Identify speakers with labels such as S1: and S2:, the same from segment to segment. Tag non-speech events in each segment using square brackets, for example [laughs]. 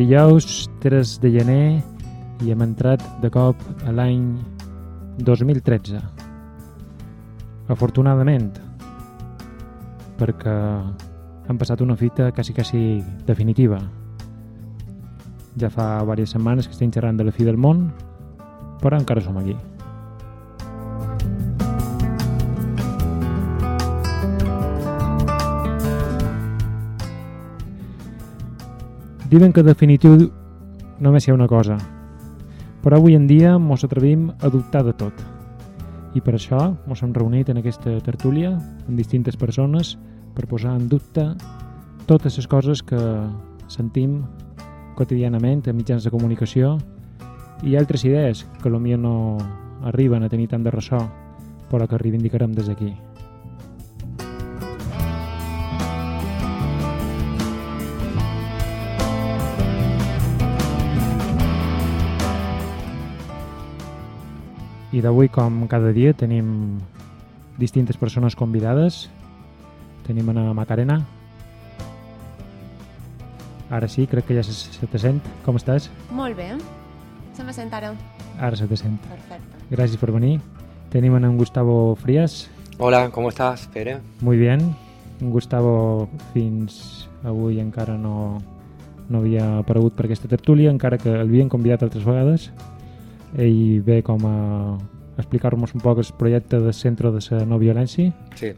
S1: Dijous 3 de gener i hem entrat de cop a l'any 2013. Afortunadament, perquè han passat una fita quasi, quasi definitiva. Ja fa diverses setmanes que estem xerrant de la fi del món, però encara som aquí. Diuen que definitiu només hi ha una cosa, però avui en dia mos atrevim a dubtar de tot. I per això mos hem reunit en aquesta tertúlia amb distintes persones per posar en dubte totes les coses que sentim quotidianament en mitjans de comunicació i altres idees que potser no arriben a tenir tant de ressò però que reivindicarem des d'aquí. I d'avui, com cada dia, tenim distintes persones convidades. Tenim a Macarena. Ara sí, crec que ja se, se te sent. Com estàs?
S2: Molt bé. Se me sent ara.
S1: Ara se te sent.
S2: Perfecte.
S1: Gràcies per venir. Tenim a en Gustavo Frías.
S3: Hola, ¿cómo estás, Pere?
S1: Muy bien. En Gustavo fins avui encara no, no havia aparegut per aquesta tertúlia, encara que l'havien convidat altres vegades. Ell ve com a explicar-nos un poc el projecte del Centre de la No Violència.
S3: Sí.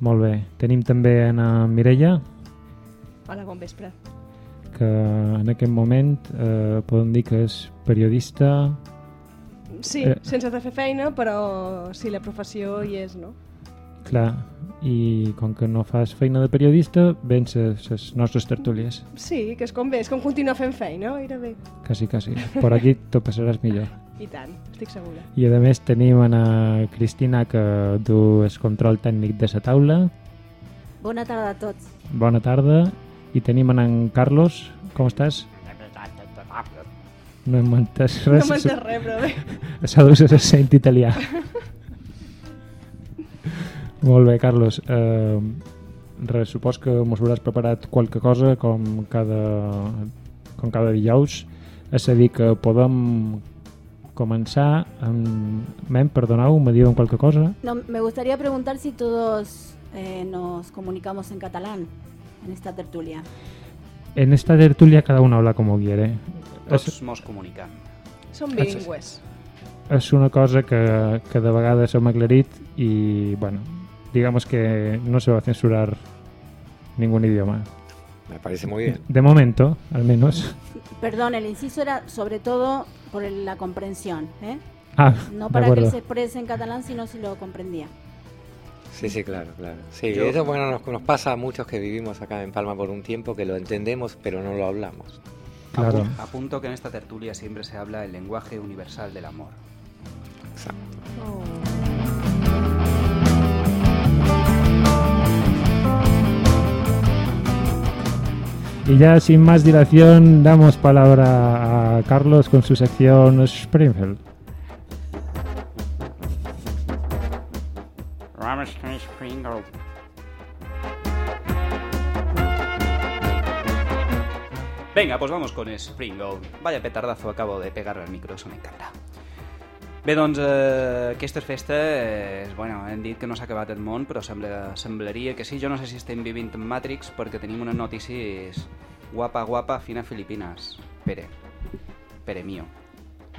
S1: Molt bé. Tenim també en Mireia,
S4: Hola, bon vespre.
S1: que en aquest moment eh, podem dir que és periodista,
S4: Sí,
S1: Eh.
S4: eh. sense de fer feina, però sí, la professió hi és, no?
S1: Clar, i com que no fas feina de periodista, vens a les nostres tertúlies.
S4: Sí, que és com bé, és com continuar fent feina, gairebé.
S1: Quasi, quasi. Per aquí t'ho passaràs millor. [laughs]
S4: I tant, estic segura.
S1: I a més tenim a Cristina que du el control tècnic de la taula.
S5: Bona tarda a tots.
S1: Bona tarda. I tenim en Carlos. Com estàs? No hem entès
S4: No
S1: res.
S4: m'has de res, però bé.
S1: S'ha de ser accent italià. [laughs] Molt bé, Carlos. Eh, res, supos que mos hauràs preparat qualque cosa com cada, com cada dijous. És a dir, que podem començar amb... Mem, perdoneu, me diuen qualque cosa?
S5: No, me gustaría preguntar si todos eh, nos comunicamos en catalán en esta tertulia.
S1: En esta tertulia cada uno habla como quiere.
S6: Tots
S1: És,
S6: mos comunicam.
S4: Som bilingües.
S1: és una cosa que, que de vegades hem aclarit i, bueno, digamos que no se va a censurar ningún idioma.
S3: Me parece muy bien.
S1: De momento, al menos.
S5: Perdón, el inciso era sobre todo por la comprensión, ¿eh?
S1: Ah,
S5: No
S1: de
S5: para que se exprese en catalán, sino si lo comprendía.
S3: Sí, sí, claro, claro. Sí,
S6: Yo-
S3: eso bueno nos, nos pasa a muchos que vivimos acá en Palma por un tiempo que lo entendemos pero no lo hablamos.
S1: Claro.
S6: Apu- Apunto que en esta tertulia siempre se habla el lenguaje universal del amor.
S3: Exacto.
S4: Oh.
S1: Y ya sin más dilación, damos palabra a Carlos con su sección Springfield.
S6: Venga, pues vamos con Springle. Vaya petardazo acabo de pegar al micro, eso me encanta. Bé, doncs, eh, aquestes festes, bueno, hem dit que no s'ha acabat el món, però sembla, semblaria que sí. Jo no sé si estem vivint en Matrix perquè tenim unes notícies guapa, guapa, fina Filipines. Pere. Pere mío.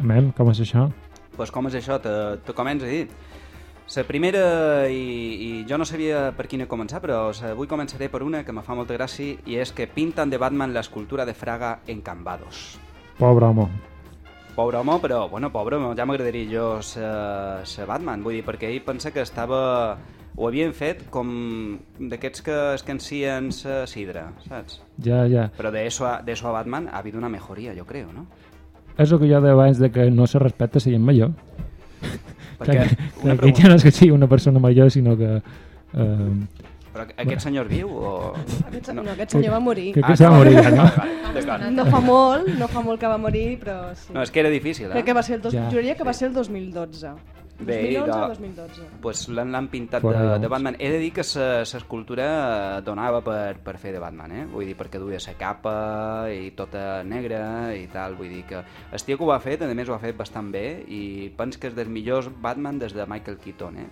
S1: Mem, com és això?
S6: pues com és això? Te, te començo a dir. La primera, i, i jo no sabia per quina començar, però avui començaré per una que me fa molta gràcia i és que pintan de Batman la escultura de Fraga en Cambados.
S1: Pobre home.
S6: Pobre home, però, bueno, pobre, ja m'agradaria jo ser Batman, vull dir, perquè ell pensa que estava... Ho havien fet com d'aquests que escancien sa sidra, saps?
S1: Ja, ja.
S6: Però de eso, a, de eso a Batman ha habido una mejoria, jo creo, no?
S1: És el que jo deia abans de que no se respecta si gent major.
S6: Perquè [laughs]
S1: que, que
S6: pregunta,
S1: ja no és que sigui una persona major, sinó que... Eh,
S6: però aquest senyor viu o...
S4: Aquest, no. no, aquest senyor va morir.
S1: que, que
S6: Ah,
S1: s'ha
S6: no.
S1: morir [laughs] ja, no?
S4: No fa molt, no fa molt que va morir, però sí.
S6: No, és que era difícil, eh?
S4: Crec que va ser el dos...
S1: Ja.
S4: Juraria que va ser el 2012.
S6: Bé,
S4: 2011
S6: de-
S4: o 2012?
S6: pues l'han pintat de,
S1: de.
S6: Batman. He de dir que l'escultura donava per, per fer de Batman, eh? Vull dir, perquè duia sa capa i tota negra i tal. Vull dir que el tio que ho ha fet, a més ho ha fet bastant bé i pens que és dels millors Batman des de Michael Keaton, eh?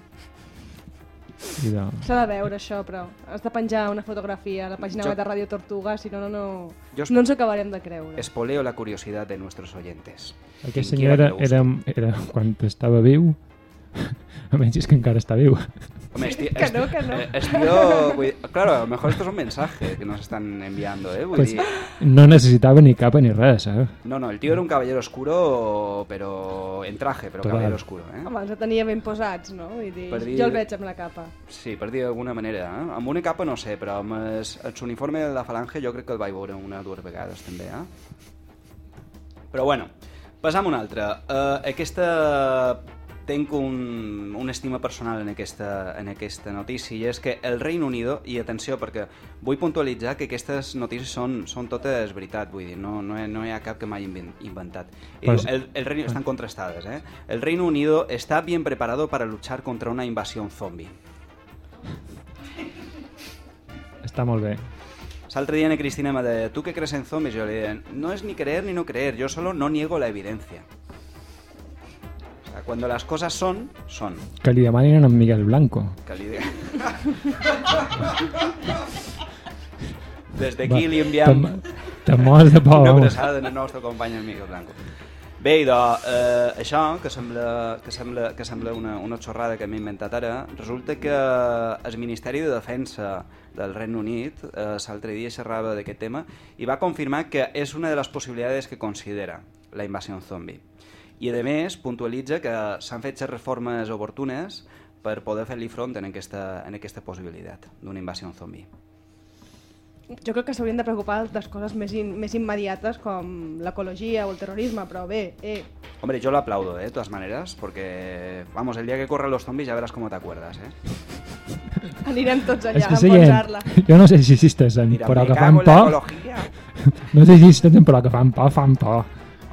S1: I de...
S4: S'ha de veure això, però has de penjar una fotografia a la pàgina
S6: Jo-
S4: web de Radio Tortuga, si no, no, no,
S6: Jo es-
S4: no ens acabarem de creure.
S6: Espoleo la curiosidad de nuestros oyentes.
S1: Aquest senyor era, era, era quan estava viu, [laughs] almenys és que encara està viu.
S6: Hombre, esti-
S4: Que
S6: esti-
S4: no, que no.
S6: eh, es tío, vull dir- claro, a lo mejor esto es un mensaje que nos están enviando, ¿eh? Vull
S1: Pues,
S6: dir,
S1: no necessitava ni capa ni res, eh?
S6: no, no, el tío era un caballero oscuro, pero en traje, pero
S1: Total.
S6: caballero oscuro, ¿eh?
S4: Home, els tenia ben posats, no? Vull dir,
S6: Per dir-
S4: Jo el veig amb la capa.
S6: Sí, per dir d'alguna manera. Eh? Amb una capa no sé, però amb el, el uniforme de la falange jo crec que el vaig veure una o dues vegades també. Eh? Però bueno, passam a una altra. Uh, aquesta tenc un, una estima personal en aquesta, en aquesta notícia i és que el Reino Unido, i atenció perquè vull puntualitzar que aquestes notícies són, són totes veritat, vull dir, no, no, hi, no hi ha cap que m'hagi inven- inventat. I
S1: Pues-
S6: el, el Reino, estan contrastades, ¿eh? El Reino Unido está bien preparado para luchar contra una invasión zombie.
S1: Està molt bé.
S6: L'altre dia a Cristina me deia, ¿tú qué crees en zombies? Yo le dije, no es ni creer ni no creer, yo solo no niego la evidencia. Sea, cuando las cosas son, son.
S1: Que li demanin a en Miguel Blanco.
S6: Que li diga. [laughs] Des d'aquí li enviem
S1: Te, te mors de por.
S6: una abraçada del nostre company Miguel Blanco. Bé, idò, eh, això, que sembla, que sembla, que sembla una, una xorrada que m'he inventat ara, resulta que el Ministeri de Defensa del Regne Unit eh, l'altre dia xerrava d'aquest tema i va confirmar que és una de les possibilitats que considera la invasió zombie. I, a més, puntualitza que s'han fet les reformes oportunes per poder fer-li front en aquesta, en aquesta possibilitat d'una invasió zombie.
S4: Jo crec que s'haurien de preocupar de coses més, in, més immediates com l'ecologia o el terrorisme, però bé, eh,
S6: Hombre, yo lo aplaudo, ¿eh? de todas maneras, porque, vamos, el día que corran los zombies ya verás cómo te acuerdas, ¿eh? [laughs]
S4: anirem tots allà
S1: que
S4: a enfonsar-la.
S1: jo no sé si existeixen,
S6: Mira,
S1: però que fan por, [laughs] no sé si existeixen, però que fan por, fan por.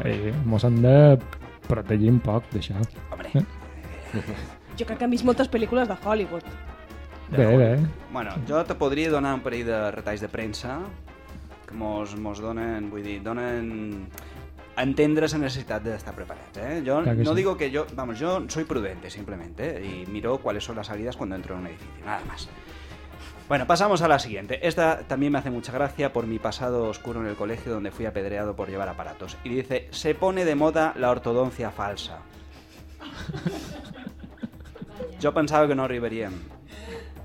S1: Eh, mos hem de protegir un poc d'això.
S6: Hombre, [laughs]
S4: Jo crec que hem vist moltes pel·lícules de Hollywood.
S1: Bé, bé.
S6: bueno, jo te podria donar un parell de retalls de premsa que mos, mos donen, vull dir, donen a entendre la necessitat d'estar preparats. ¿eh? Yo
S1: Claro que
S6: no
S1: sí.
S6: digo que yo, vamos, yo soy prudente simplemente ¿eh? y miro cuáles son las salidas cuando entro en un edificio, nada más. Bueno, pasamos a la siguiente. Esta también me hace mucha gracia por mi pasado oscuro en el colegio donde fui apedreado por llevar aparatos. Y dice, se pone de moda la ortodoncia falsa. Jo pensava que no arribaríem,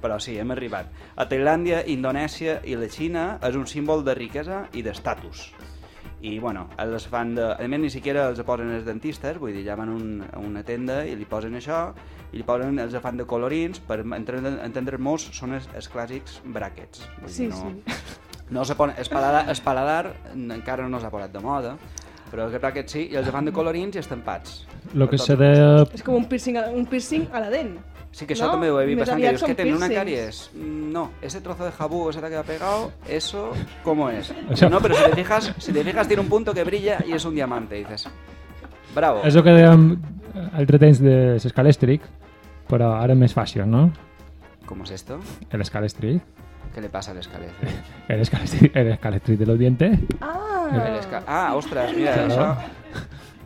S6: però sí, hem arribat. A Tailàndia, Indonèsia i la Xina és un símbol de riquesa i d'estatus. I, bueno, els fan de... A més, ni siquiera els posen els dentistes, vull dir, ja van a un, a una tenda i li posen això, i li posen, els fan de colorins, per entendre- entendre-nos, són els, els clàssics brackets. Vull
S4: Sí,
S6: dir, no,
S4: sí.
S6: no se pone, el, paladar, el paladar encara no s'ha posat de moda, però els brackets sí, i els fan de colorins i estampats.
S1: Lo que se
S6: el
S1: de...
S4: És com un piercing, un piercing a la dent.
S6: Sí, que eso
S4: ¿No?
S6: también lo he visto
S4: Més
S6: bastante. Es que tiene una caries. No, ese trozo de jabú ese que ha pegado, eso, ¿cómo es? No, pero si te fijas, si te fijas tiene un punto que brilla y es un diamante, dices. Bravo.
S1: És el que dèiem altre temps de l'escalèstric, però ara més fàcil, no?
S6: ¿Cómo es esto?
S1: L'escalèstric.
S6: ¿Qué le pasa al escalete? [laughs]
S1: El escalèstric, el escalèstric de los dientes.
S4: Ah!
S6: El esca- ah, ostras, mira,
S1: Claro.
S6: això...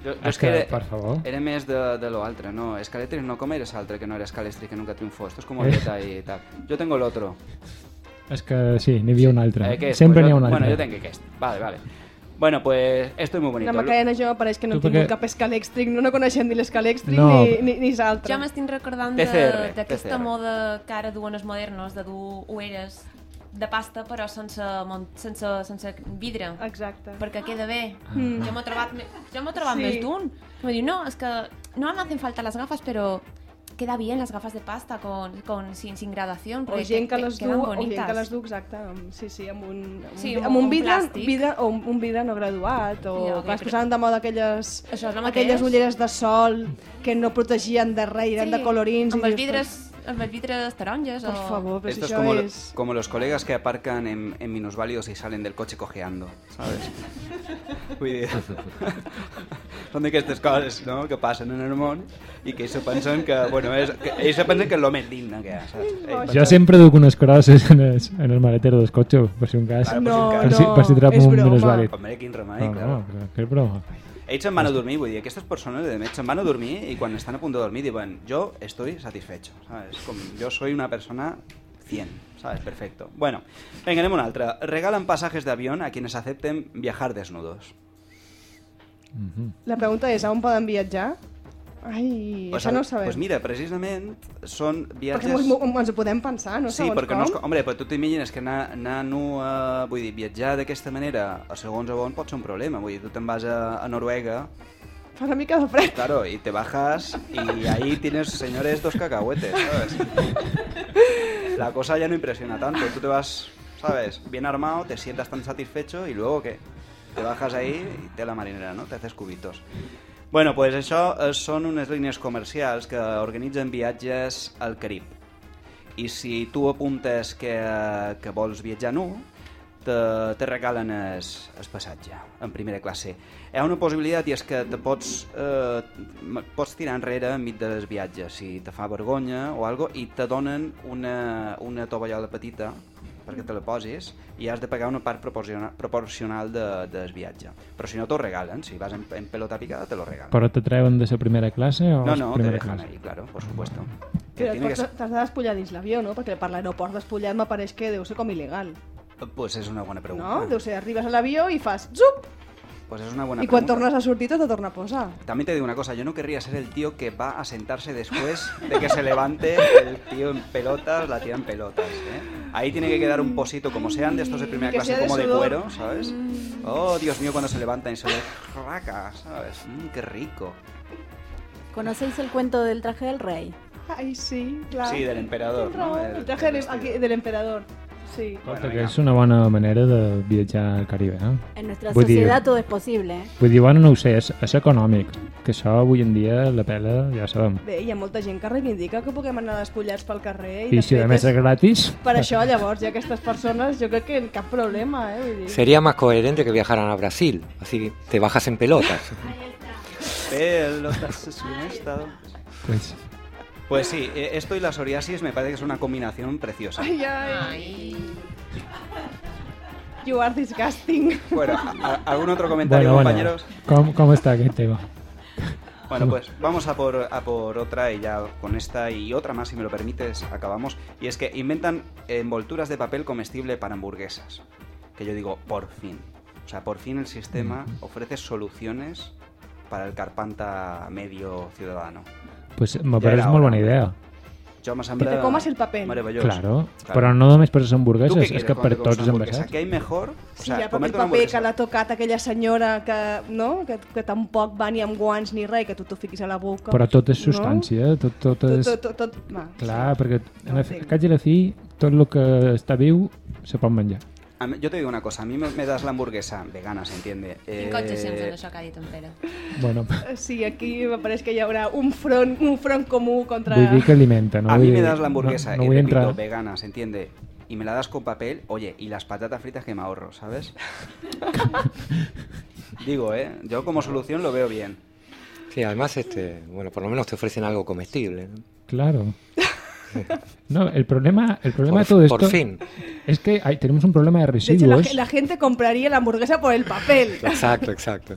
S6: Jo, jo
S1: És
S6: que
S1: que,
S6: era,
S1: per favor.
S6: era més de, de lo altre, no, escalètric no, com eres altre que no era escalèstric que nunca triunfó? Esto es como
S1: Eh.
S6: y tal. Yo tengo el otro.
S1: És que sí, n'hi havia un altre.
S6: Eh.
S1: Sempre
S6: Pues
S1: n'hi ha un altre.
S6: Bueno, yo tengo que este. Vale, vale. Bueno, pues esto es muy bonito.
S4: La Macarena jo pareix que no
S1: Tu
S4: tingut
S1: perquè-
S4: cap escalèxtric, no, no coneixem ni l'escalèxtric
S1: No.
S4: ni, ni, ni l'altre.
S2: Jo m'estic recordant d'aquesta moda que ara duen els modernos, de dur ulleres de pasta però sense, sense, sense vidre,
S4: Exacte.
S2: perquè queda bé.
S4: Mm.
S2: Jo m'he trobat, me- jo m'he trobat
S4: Sí.
S2: més d'un. Me diu, no, és que no me hacen falta las gafas, però queda bien las gafas de pasta con, con, sin, sin graduación,
S4: O gent que
S2: que-
S4: les du, o gent que les du, exacte, amb, sí, sí, amb un, amb,
S2: Sí,
S4: un,
S2: amb
S4: amb un
S2: un
S4: vidre,
S2: plàstic.
S4: vidre, o un, un vidre no graduat, o
S2: Ja,
S4: que es posaven de moda aquelles, aquelles ulleres de sol que no protegien de res, eren de colorins.
S2: amb
S4: i
S2: els vidres, amb els vidres taronges.
S4: Per
S2: o...
S4: favor, però si
S6: Esto es
S4: això
S6: como,
S4: és...
S6: como los colegas que aparcan en, en minusválidos y salen del coche cojeando, ¿sabes? Vull dir... Són d'aquestes coses no? que passen en el món i que ells se pensen que, bueno, és, que ells se pensen que és el més digne que hi ha, saps?
S1: Jo sempre duc unes crosses en el, en el maletero del cotxe, per si un cas.
S6: Claro,
S4: No,
S1: per si,
S4: no,
S1: per si trobo
S4: és
S1: un
S4: broma.
S1: minusvàlid.
S6: Hombre, quin remei,
S1: No,
S6: clar.
S1: no, que és broma.
S6: Ells se'n van a dormir, vull dir, aquestes persones de se'n van a dormir i quan estan a punt de dormir diuen yo estoy satisfecho, ¿sabes? Com, yo soy una persona 100, ¿sabes? Perfecto. Bueno, venga, anem a una altra. Regalan pasajes de avión a quienes acepten viajar desnudos.
S4: La pregunta és, a on poden viatjar? Ai,
S6: Pues,
S4: això no ho sabem.
S6: Pues mira, precisament són
S4: perquè
S6: viatges...
S4: mos, mos, ens ho podem pensar, no?
S6: Sí,
S4: Segons
S6: perquè no és...
S4: com.
S6: Hombre, però tu t'imagines que anar, anar nu, a, vull dir, viatjar d'aquesta manera a segons a on pot ser un problema. Vull dir, tu te'n vas a, a Noruega,
S4: Fa una mica de fred.
S6: claro, y te bajas y ahí tienes, señores, dos cacahuetes, ¿sabes? La cosa ya no impresiona tanto. Tú te vas, ¿sabes? Bien armado, te sientas tan satisfecho y luego, ¿qué? Te bajas ahí i té la marinera, no? Te haces cubitos. Bueno, pues això eh, són unes línies comercials que organitzen viatges al Carib. I si tu apuntes que, que vols viatjar nu, te, te regalen el, el passatge en primera classe. Hi ha una possibilitat i és que te pots, eh, pots tirar enrere enmig dels viatges si te fa vergonya o algo i te donen una, una tovallola petita perquè te la posis i has de pagar una part proporcional, proporcional de, del viatge. Però si no t'ho regalen, si vas en, en pelota picada te lo regalen.
S1: Però te treuen de la primera classe o
S6: No, no, te
S1: primera
S6: dejan
S1: classe?
S6: ahí, claro, por supuesto. Que
S4: Però
S6: que
S4: t'has t'has de despullar dins l'avió, no? Perquè per l'aeroport despullat m'apareix que deu ser com il·legal.
S6: Pues és una bona pregunta.
S4: No? Deu ser, arribes a l'avió i fas zup!
S6: Pues es una buena
S4: I quan
S6: pregunta.
S4: tornes a sortir te torna a posar.
S6: También te digo una cosa, yo no querría ser el tío que va a sentarse después de que se levante el tío en pelotas, la tía en pelotas. ¿eh? Ahí tiene que quedar un posito, como sean de estos de primera
S4: Que
S6: clase,
S4: de
S6: como de cuero, ¿sabes? Oh, Dios mío, cuando se levantan y se le raca, ¿sabes? Mm, qué rico.
S5: ¿Conocéis el cuento del traje del rey?
S4: Ai, sí, clar.
S6: Sí, del emperador, no? El-
S4: El traje aquí, del emperador. Sí.
S6: Bueno,
S1: que és una bona manera de viatjar al Caribe, eh?
S5: En nuestra
S1: Vull dir-
S5: sociedad todo es posible. ¿eh?
S1: Vull dir, bueno, no ho sé, és, és econòmic, que això avui en dia la pela ja sabem.
S4: Bé, hi ha molta gent que reivindica que puguem anar despullats pel carrer. I,
S1: I
S4: de
S1: si a més és gratis...
S4: Per això, llavors, hi ha aquestes persones, jo crec que cap problema, eh? Vull dir.
S3: Sería más coherente que viajaran a Brasil, así te bajas en pelotas.
S6: Pelotas es un estado.
S1: Pues,
S6: Pues sí, eh, esto y la psoriasis me parece que es una combinación preciosa.
S4: Ai, ai. You are disgusting.
S6: Bueno, ¿a- a- ¿algún otro comentario,
S1: bueno, bueno,
S6: compañeros?
S1: com, com està aquest tema?
S6: Bueno, pues vamos a por, a por otra y ya con esta y otra más, si me lo permites, acabamos. Y es que inventan envolturas de papel comestible para hamburguesas. Que yo digo, por fin. O sea, por fin el sistema ofrece soluciones para el carpanta medio ciudadano.
S1: Pues me
S6: Ja
S1: molt bona idea.
S6: Jo me
S4: Que
S6: sembla...
S4: te comas el papel.
S6: Meravellós.
S1: Claro,
S6: Claro.
S1: però no només per les
S6: ¿Tú qué
S1: hamburgueses, és que per
S6: comes
S1: tots els envasats.
S6: ¿Qué hay mejor? O
S4: Sí,
S6: sea,
S4: ja, perquè el paper que l'ha tocat aquella senyora que, no? que, que tampoc va ni amb guants ni res, que tu t'ho fiquis a la boca.
S1: Però tot és substància, tot, tot
S4: No?
S1: és...
S4: Tot, tot, tot, tot, va,
S1: Clar,
S4: sí.
S1: perquè
S4: No
S1: cap i a la fi tot el que està viu se pot menjar.
S6: A mí- Yo te digo una cosa, a mí me, me das la hamburguesa vegana, se entiende.
S2: Quin
S6: Eh,
S2: cotxe sempre d'això que ha dit en Pere.
S1: Bueno,
S4: Sí, aquí me pareix que hi haurà un front, un front comú contra...
S1: vull dir que alimenta, no?
S6: a mí me das la hamburguesa,
S1: no, no
S6: y repito,
S1: entrar...
S6: vegana, ¿se entiende? Y me la das con papel, oye, y las patatas fritas que me ahorro, ¿sabes? [laughs] Digo, ¿eh? Yo como solución lo veo bien.
S3: Sí, además, este, bueno, por lo menos te ofrecen algo comestible. ¿no?
S1: Claro. No, el problema, el problema
S3: Por,
S1: de todo esto
S3: por fin.
S1: es que hay, tenemos un problema de
S4: De hecho, la,
S1: residuos.
S4: la gente compraría la hamburguesa por el papel.
S3: Exacto, exacto.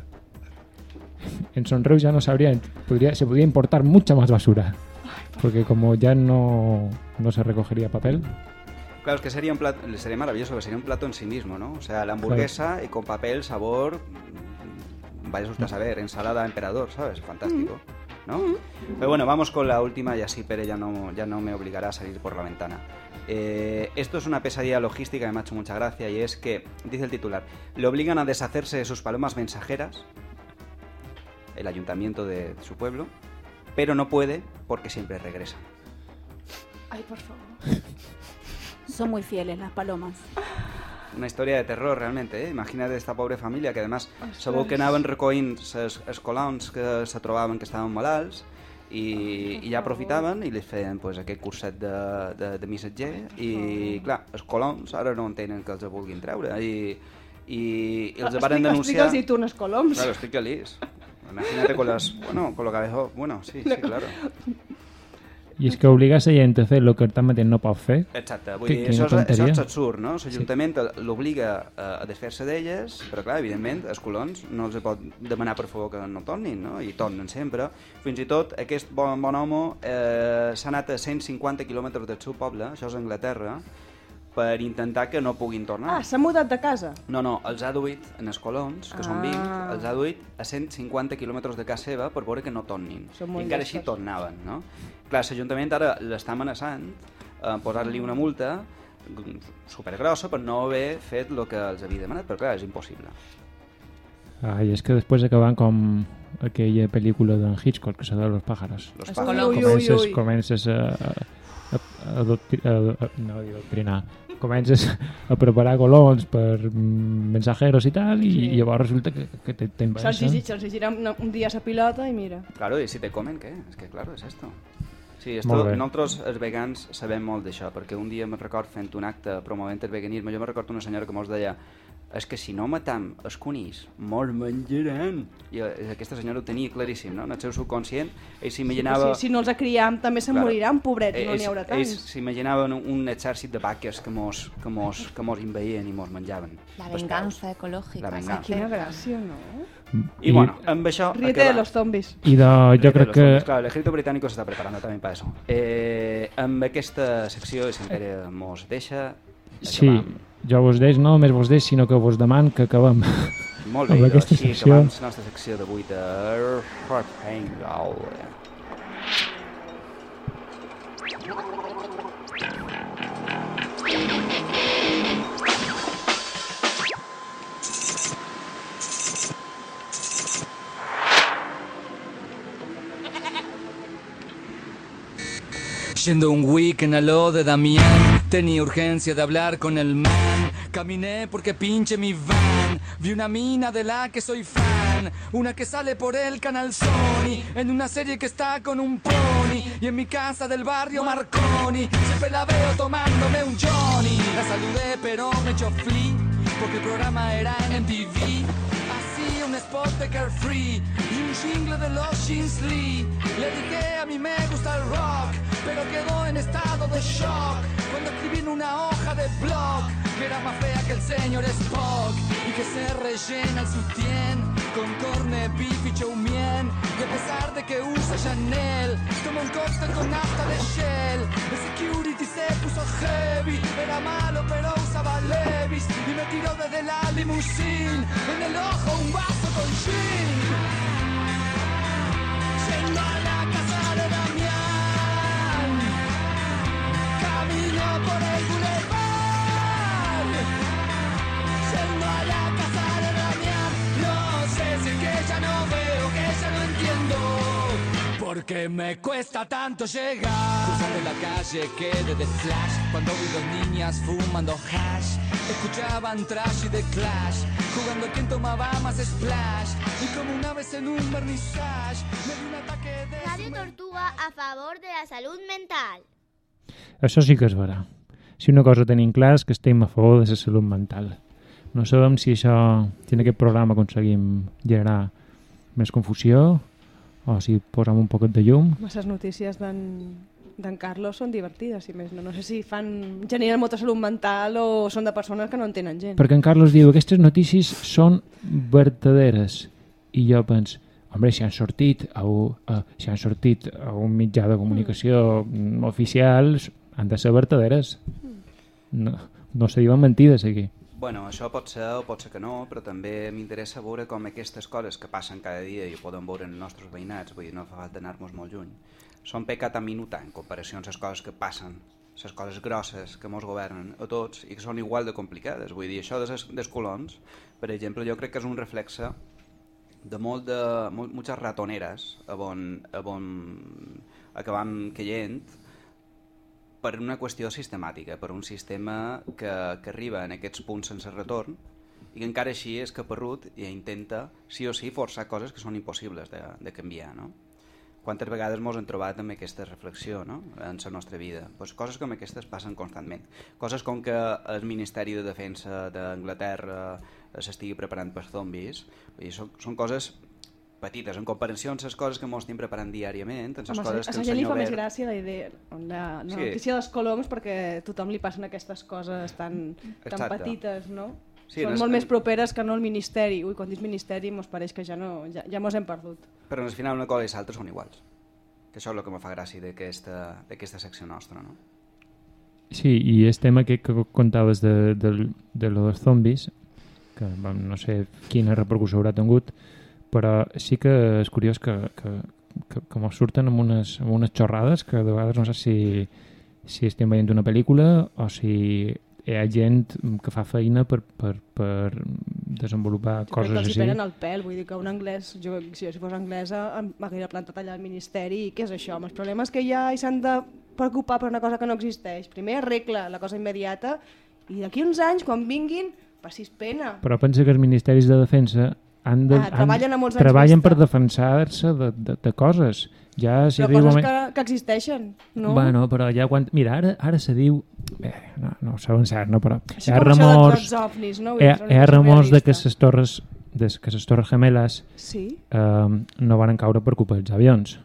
S1: En Sonreus ya no sabría, podría, se podría importar mucha más basura. Porque como ya no, no se recogería papel,
S6: Claro, es que sería un plato, sería maravilloso, que sería un plato en sí mismo, ¿no? O sea, la hamburguesa y con papel, sabor, mm, vaya usted a saber, ensalada emperador, ¿sabes? Fantástico, ¿no? Pero bueno, vamos con la última y así Pere ya no, ya no me obligará a salir por la ventana. Eh, esto es una pesadilla logística que me ha hecho mucha gracia y es que, dice el titular, le obligan a deshacerse de sus palomas mensajeras, el ayuntamiento de su pueblo, pero no puede porque siempre regresan.
S4: Ay, por favor.
S5: Son muy fieles las palomas.
S6: Una història de terror, realment, eh? Imagina't esta pobra família que, además,
S4: Ostres.
S6: segur que anaven recollint els, els colons que se trobaven que estaven malalts i, i ja aprofitaven i li feien pues, aquest curset de, de, de missatger i, clar, els colons ara no entenen que els vulguin treure i, i, i els varen denunciar...
S4: Explica'ls-hi tu unes coloms.
S6: Claro, explica-lis. Imagínate con las... Bueno, con lo que. Bueno, sí, sí, claro.
S1: I és que obligar la gent a fer el que tanmateix no pot fer,
S6: Exacte, vull
S1: Que-
S6: dir, això, és, això és absurd, no? L'Ajuntament l'obliga a, a desfer-se d'elles, però clar, evidentment, els colons no els pot demanar per favor que no tornin, no? I tornen sempre. Fins i tot aquest bon, bon home eh, s'ha anat a 150 quilòmetres del seu poble, això és Anglaterra, per intentar que no puguin tornar.
S4: Ah, s'ha mudat de casa?
S6: No, no, els ha duit en els colons, que són
S4: Ah.
S6: 20, els ha duit a 150 quilòmetres de casa seva per veure que no tornin.
S4: Són
S6: I
S4: molt
S6: encara així tornaven, no? Clar, l'Ajuntament ara l'està amenaçant eh, posar-li una multa mm, supergrossa per no haver fet el que els havia demanat, però clar, és impossible.
S1: ai, és que després acaben com aquella pel·lícula d'en Hitchcock, que se de los pájaros.
S6: Los
S2: Els
S6: pájaros.
S4: ui,
S1: Comences,
S4: ui.
S1: comences a, a, a, adoctri- a, a, no, a adoctrinar. Comences a preparar colons per mm, mensajeros i tal, i,
S4: Sí.
S1: i llavors resulta que, que te-
S4: Se'ls
S1: t'envaeixen.
S4: gira, se'ls gira un, un dia la pilota i mira.
S6: Claro, i si te comen, què? És que, claro, és esto. Sí, esto, nosaltres, els vegans, sabem molt d'això, perquè un dia me'n record fent un acte promovent el veganisme, jo me'n recordo una senyora que mos deia és que si no matam els conills, mos menjaran. I eh, aquesta senyora ho tenia claríssim, no? En el seu subconscient, ell s'imaginava...
S4: Si, si no els criam també se'n
S6: Claro.
S4: moriran, pobrets, no
S6: Ells-
S4: n'hi haurà
S6: Ells
S4: tants.
S6: s'imaginaven un, un exèrcit de vaques que mos, que mos, que mos inveien i mos menjaven.
S2: La venganza ecológica.
S6: La venganza.
S4: Quina gràcia, no?
S6: peus. I, bueno, amb això...
S4: Ríete
S6: acaba-
S4: de los zombies.
S1: I de, jo crec que...
S6: zombies. Claro, el ejército británico se está preparando también para eso. Eh, amb aquesta secció, si encara mos deixa,
S1: Sí,
S6: acabam.
S1: Jo vos deix, no només vos deix, sinó que vos deman que acabem. [laughs]
S6: Molt bé,
S1: amb
S6: doncs
S1: aquesta
S6: així
S1: secció-
S6: acabam la nostra secció d'avui de Hot Hangout.
S7: Yendo un weekend a lo de Damián, tenía urgencia de hablar con el man. Caminé porque pinche mi van. Vi una mina de la que soy fan. Una que sale por el canal Sony. En una serie que está con un pony. Y en mi casa del barrio Marconi. Siempre la veo tomándome un Johnny. La saludé pero me echó flea. Porque el programa era en MTV. Un spot de Carefree y un jingle de los Jeans Lee. Le dije a mí me gusta el rock, pero quedó en estado de shock cuando escribí en una hoja de blog que era más fea que el señor Spock y que se rellena el sutién con corne beef y chow mein. Y a pesar de que usa Chanel, toma un cóctel con nafta de Shell. El security se puso heavy, era malo pero Levis y me tiró desde la limusine. En el ojo un vaso con gin. Yendo a la casa de Damián, camino por el boulevard. Yendo a la casa de Damián, no sé si es que ya no veo, que ya no entiendo. Porque me cuesta tanto llegar. Cruzando la calle quedé de flash cuando vi dos niñas fumando hash. Escuchaban trash y de clash, jugando a quien tomaba más splash. Y como una vez en un vernissage, me dio un ataque de.
S8: Radio Tortuga a favor de la salud mental.
S1: Això sí que és vera. Si una cosa tenim clar és que estem a favor de la salut mental. No sabem si això, si en aquest programa aconseguim generar més confusió o si posem un poquet de llum.
S4: Les notícies d'en d'en Carlos són divertides, si més no. No sé si fan generen molta salut mental o són de persones que no entenen gent.
S1: Perquè en Carlos diu aquestes notícies són verdaderes. I jo penso, home, si han sortit a, un- a, si han sortit a un mitjà de comunicació mm. oficial, han de ser verdaderes. No, no se diuen mentides aquí.
S6: Bueno, això pot ser o pot ser que no, però també m'interessa veure com aquestes coses que passen cada dia i ho podem veure en els nostres veïnats, vull dir, no fa falta anar-nos molt lluny, són pecat a minuta en comparació amb les coses que passen, les coses grosses que mos governen a tots i que són igual de complicades. Vull dir, això dels, dels colons, per exemple, jo crec que és un reflexe de molt de molt, moltes ratoneres a on, a on acabam caient per una qüestió sistemàtica, per un sistema que, que arriba en aquests punts sense retorn i que encara així és caparrut i intenta, sí o sí, forçar coses que són impossibles de, de canviar, no? Quantes vegades ens hem trobat amb aquesta reflexió no? en la nostra vida? Pues coses com aquestes passen constantment. Coses com que el Ministeri de Defensa d'Anglaterra s'estigui preparant per zombis, vull dir, són, són coses petites en comparació amb les coses que ens estem preparant diàriament, amb les
S4: Home,
S6: coses
S4: a
S6: que
S4: la
S6: el
S4: gent li fa més
S6: Bert...
S4: gràcia la idea, la, la
S6: Sí.
S4: notícia dels coloms perquè a tothom li passen aquestes coses tan, tan petites, no?
S6: Sí,
S4: Són
S6: no és-
S4: molt més properes que no el Ministeri. Ui, quan dius Ministeri mos pareix que ja no, ja, ja mos hem perdut.
S6: Però al final una cosa i l'altra són iguals. Que això és el que me fa gràcia d'aquesta secció nostra, no?
S1: Sí, i el tema que, que contaves de, de, de lo dels zombis, que no sé quina repercussió haurà tingut, però sí que és curiós que, que, que, que mos surten amb unes, amb unes xorrades que de vegades no sé si, si estem veient una pel·lícula o si hi ha gent que fa feina per, per, per desenvolupar
S4: Jo crec que
S1: coses
S4: els hi
S1: així.
S4: el pèl, vull dir que un anglès, jo, si jo si fos anglesa, m'hauria plantat allà al Ministeri i què és això? Amb els problemes que hi ha i s'han de preocupar per una cosa que no existeix. Primer arregla la cosa immediata i d'aquí uns anys, quan vinguin, passis pena.
S1: Però pensa que els ministeris de defensa han de,
S4: Ah, treballen a molts anys
S1: treballen per defensar-se de, de, de coses. Ja si
S4: Però coses
S1: moment-
S4: que, que existeixen, no?
S1: Bueno, però ja quan... Mira, ara, ara se diu... Bé, no, no ho sabem cert, no, però
S4: Així
S1: hi ha remors,
S4: dels ovnis, no?
S1: Hi, ha, hi ha remors de que les torres, de que les torres gemeles
S4: Sí?
S1: eh, no van caure per culpa dels avions.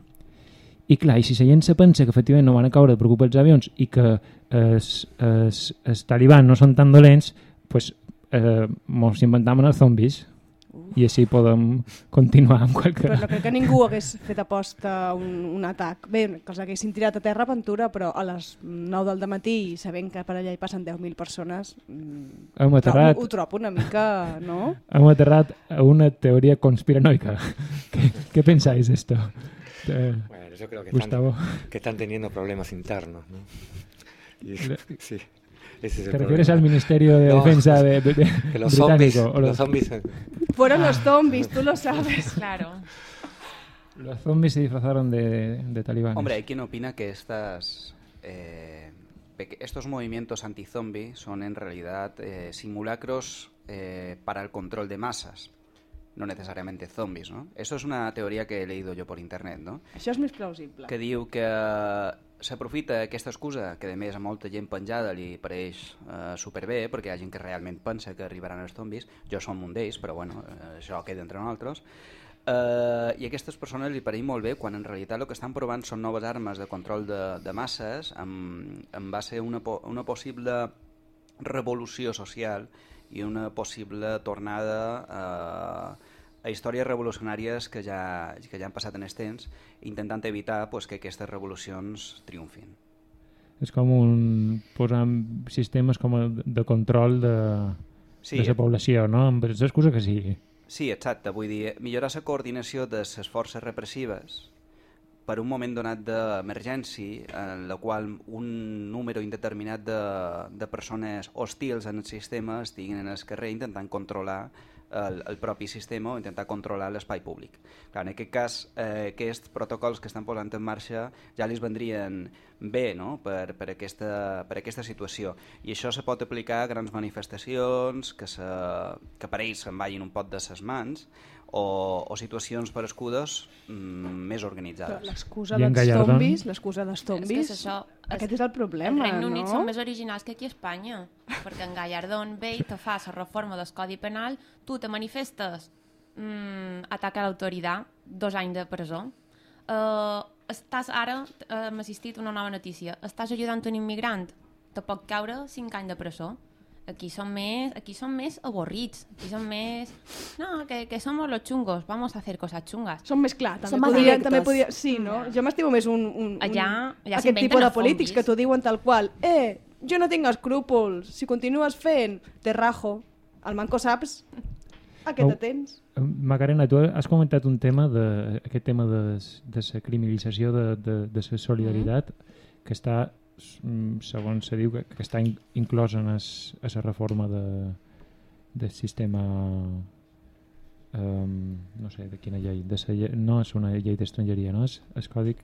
S1: I clar, i si la gent se pensa que efectivament no van caure per culpa dels avions i que els, els, els talibans no són tan dolents, pues, eh, mos inventam els zombis i així podem continuar amb qualque...
S4: Però no crec que ningú hagués fet aposta a un, un atac. Bé, que els haguessin tirat a terra a Ventura, però a les 9 del matí i sabent que per allà hi passen 10.000 persones, mm,
S1: Hem aterrat,
S4: trobo, ho trobo una mica, no?
S1: hem aterrat a una teoria conspiranoica. [laughs] ¿Qué, qué pensáis de esto? Eh,
S3: Bueno, yo creo que están,
S1: Gustavo,
S3: que están teniendo problemas internos, ¿no? Y- sí, ese es el
S1: ¿te refieres al. Ministerio de
S3: No,
S1: Defensa de, de- de-
S3: Que los zombies,
S1: británico? o
S3: los
S1: los,
S3: zombies
S4: Fueron los zombies, tú lo sabes. [laughs]
S2: Claro.
S1: los zombies se disfrazaron de, de talibanes.
S6: Hombre, hay quien opina que estas, eh, estos movimientos anti-zombie son en realidad eh, simulacros eh, para el control de masas, no necesariamente zombies, ¿no? Eso es una teoría que he leído yo por internet, ¿no?
S4: Això és més plausible.
S6: que diu que s'aprofita aquesta excusa, que a més a molta gent penjada li pareix eh, superbé, perquè hi ha gent que realment pensa que arribaran els zombis, jo som un d'ells, però bueno, eh, això queda entre nosaltres, eh, i a aquestes persones li pareix molt bé quan en realitat el que estan provant són noves armes de control de, de masses amb, amb base a una, po una possible revolució social i una possible tornada eh, a històries revolucionàries que ja, que ja han passat en els temps, intentant evitar pues, que aquestes revolucions triomfin.
S1: És com un... posar sistemes com de control de,
S6: Sí,
S1: de la població, no? Amb l'excusa que sigui.
S6: Sí, exacte. Vull dir, millorar la coordinació de les forces repressives per un moment donat d'emergència en la qual un número indeterminat de, de persones hostils en el sistema estiguin en el carrer intentant controlar el, el propi sistema o intentar controlar l'espai públic. Clar, en aquest cas, eh, aquests protocols que estan posant en marxa ja li vendrien bé no? per, per, aquesta, per aquesta situació. I això se pot aplicar a grans manifestacions que, se, que per ells se'n vagin un pot de ses mans o, o situacions per escudes mm, més organitzades.
S4: L'excusa dels
S1: Gallardón?
S4: zombis, l'excusa dels
S2: És que
S4: zombis,
S2: és això,
S4: aquest és el problema,
S2: El Regne Unit
S4: no?
S2: són més originals que aquí a Espanya, perquè en Gallardón ve i te fa la reforma del Codi Penal, tu te manifestes, mm, ataca l'autoritat, dos anys de presó. Uh, estàs ara, uh, hem assistit a una nova notícia, estàs ajudant un immigrant, te pot caure cinc anys de presó. Aquí són més, aquí són més avorrits, aquí són més... No, que, que somos los chungos, vamos a hacer cosas chungas.
S4: Són més clar, també
S5: més
S4: podria,
S5: directos.
S4: també podria... Sí, no? Jo m'estimo més un, un, un
S2: Allà- allà
S4: aquest tipus de polítics que t'ho diuen tal qual. Eh, jo no tinc escrúpols, si continues fent, te rajo. Al manco saps a què
S1: Au.
S4: te tens.
S1: Eh, Macarena, tu has comentat un tema, de, aquest tema de, de la criminalització de, de, de la solidaritat, que està, mm, segons se diu, que, que està in, inclosa en es, a la reforma de, del sistema um, no sé, de quina llei, de sa, no és una llei d'estrangeria, no? És el còdic,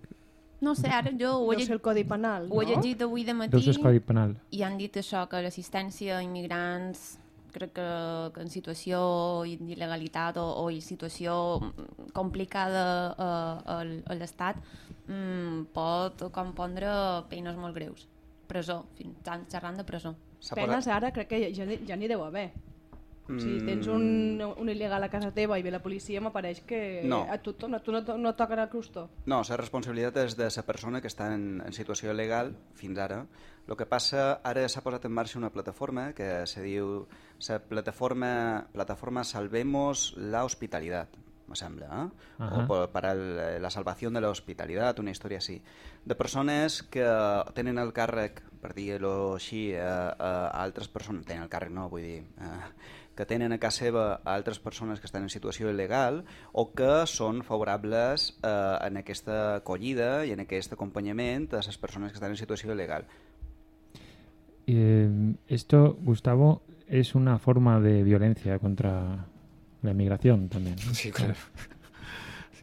S2: No sé, ara jo ho he,
S4: ser el codi penal,
S2: ho he
S4: no?
S2: llegit avui de matí
S1: el codi penal.
S2: i han dit això, que l'assistència a immigrants crec que, que en situació d'il·legalitat o, o en situació mm, complicada eh, a, a l'Estat mm, pot compondre peines molt greus. Presó, fins xerrant de presó.
S4: Penes ara crec que ja, ja n'hi deu haver. Mm. Si tens un, un il·legal a casa teva i ve la policia, m'apareix que
S6: No.
S4: a tu, no, tu no, no toquen el crustó.
S6: No, la responsabilitat és de la persona que està en, en situació il·legal fins ara. El que passa, ara s'ha posat en marxa una plataforma que se diu la plataforma, plataforma Salvemos la Hospitalidad, me sembla, eh?
S1: Ajá.
S6: o per- para el- la salvación de la hospitalidad, una història així. De persones que tenen el càrrec, per dir-ho així, a, a, a altres persones, tenen el càrrec no, vull dir, eh, que tenen a casa seva altres persones que estan en situació il·legal o que són favorables eh, en aquesta acollida i en aquest acompanyament a les persones que estan en situació il·legal.
S1: Eh, esto, Gustavo, es una forma de violencia contra la inmigración también. ¿no?
S3: Sí, claro. [laughs]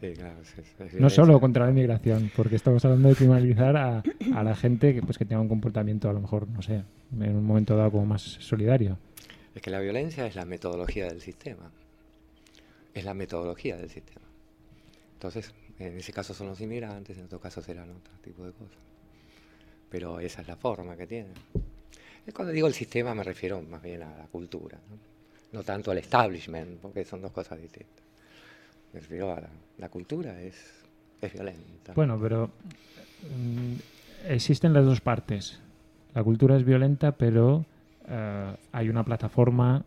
S3: Sí, claro. sí, sí, sí,
S1: No solo contra la inmigración, porque estamos hablando de criminalizar a, a la gente que, pues, que tenga un comportamiento, a lo mejor, no sé, en un momento dado como más solidario.
S3: Es que la violencia es la metodología del sistema. Es la metodología del sistema. Entonces, en ese caso son los inmigrantes, en otro caso serán otro tipo de cosas. Pero esa es la forma que tienen. Y Cuando digo el sistema me refiero más bien a la cultura, no, No tanto al establishment, porque son dos cosas distintas. Me refiero a la, cultura, es, es violenta.
S1: Bueno, pero mm, existen las dos partes. La cultura es violenta, pero eh, hay una plataforma,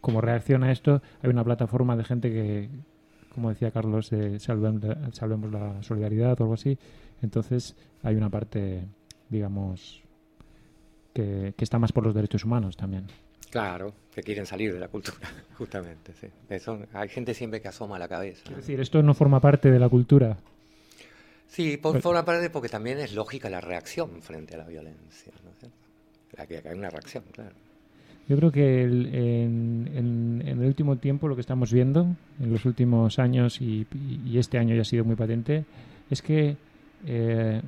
S1: como reacción a esto, hay una plataforma de gente que, como decía Carlos, de salvem- la- salvemos la solidaridad o algo así. Entonces hay una parte, digamos, que, que está más por los derechos humanos también.
S3: Claro, que quieren salir de la cultura, [laughs] justamente. Sí. Eso, hay gente siempre que asoma la cabeza.
S1: Es decir, esto no forma parte de la cultura.
S3: Sí, por
S1: Pues-
S3: forma parte porque también es lógica la reacción frente a la violencia, ¿no es cierto? La que que hay una reacción, claro.
S1: Yo creo que el- en, en- en el último tiempo lo que estamos viendo, en los últimos años y, y este año ya ha sido muy patente, es que eh,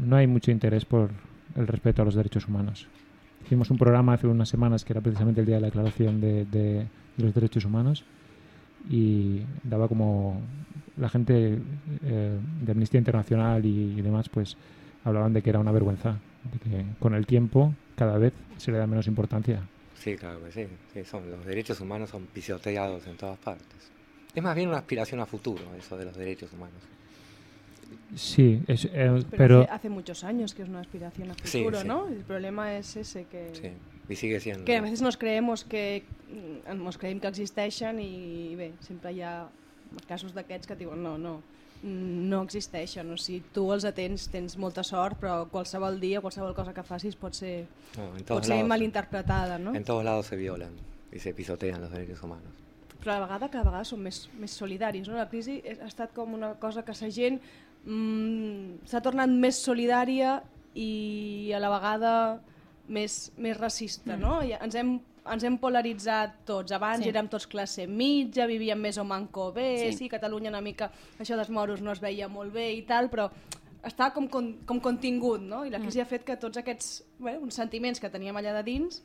S1: no hay mucho interés por el respeto a los derechos humanos. Hicimos un programa hace unas semanas que era precisamente el Día de la Declaración de, los Derechos Humanos y daba como la gente eh, de Amnistía Internacional y, y demás pues hablaban de que era una vergüenza, de que con el tiempo cada vez se le da menos importancia.
S3: Sí, claro que sí. sí, son, los derechos humanos son pisoteados en todas partes. Es más bien una aspiración a futuro, eso de los derechos humanos.
S1: Sí, es, eh,
S4: Pero,
S1: pero
S4: hace, hace muchos años que es una aspiración a
S3: Sí,
S4: futuro,
S3: sí.
S4: ¿no? El problema es ese, que,
S3: Sí, y sigue siendo.
S4: que a veces nos creemos que mm, nos creiem que existeixen i bé, sempre hi ha casos d'aquests que diuen no, no, no existeixen. O sigui, tu els atens, tens molta sort, però qualsevol dia, qualsevol cosa que facis pot ser,
S3: No,
S4: pot ser
S3: lados,
S4: malinterpretada, no?
S3: en todos lados se violan y se pisotean los derechos humanos.
S4: però a la vegada cada vegada som més, més solidaris. No? La crisi ha estat com una cosa que la gent mm, s'ha tornat més solidària i a la vegada més, més racista. No? I ens, hem, ens hem polaritzat tots. Abans
S2: Sí.
S4: sí. érem tots classe mitja, vivíem més o manco bé,
S2: Sí.
S4: sí. sí, Catalunya una mica això dels moros no es veia molt bé i tal, però està com, com, com contingut, no? I la crisi ha fet que tots aquests bé, uns sentiments que teníem allà de dins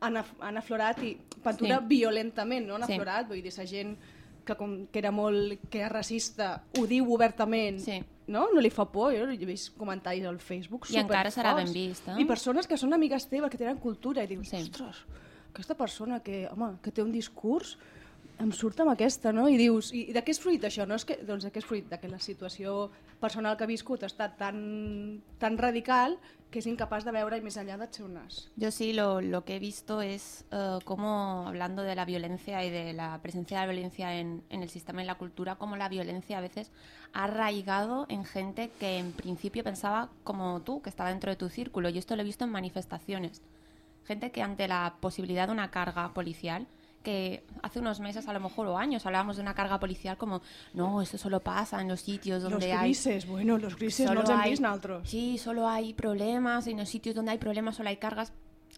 S4: han, af han aflorat i pintura
S2: Sí.
S4: violentament, no han
S2: Sí.
S4: aflorat, vull dir, la gent que, com, que era molt que era racista ho diu obertament,
S2: Sí.
S4: No? no li fa por, jo he vist comentaris al Facebook
S2: I encara serà ben vist, eh?
S4: I persones que són amigues teves, que tenen cultura, i dius,
S2: Sí.
S4: ostres, aquesta persona que, home, que té un discurs em surt amb aquesta, no? I dius, i, de què és fruit això? No? És que, doncs de què és fruit? De que la situació personal que ha viscut ha estat tan, tan radical que és incapaç de veure més enllà del seu nas.
S2: Yo sí, lo, lo que he visto es eh, cómo, hablando de la violencia y de la presencia de la violencia en, en el sistema y la cultura, cómo la violencia a veces ha arraigado en gente que en principio pensaba como tú, que estaba dentro de tu círculo. Y esto lo he visto en manifestaciones. Gente que ante la posibilidad de una carga policial, que hace unos meses, a lo mejor, o años, hablábamos de una carga policial como, no, esto solo pasa en los sitios donde
S4: los
S2: hay...
S4: grises, bueno, los grises no
S2: hay-
S4: naltros.
S2: Sí, solo hay problemas, en los sitios donde hay problemas solo hay cargas.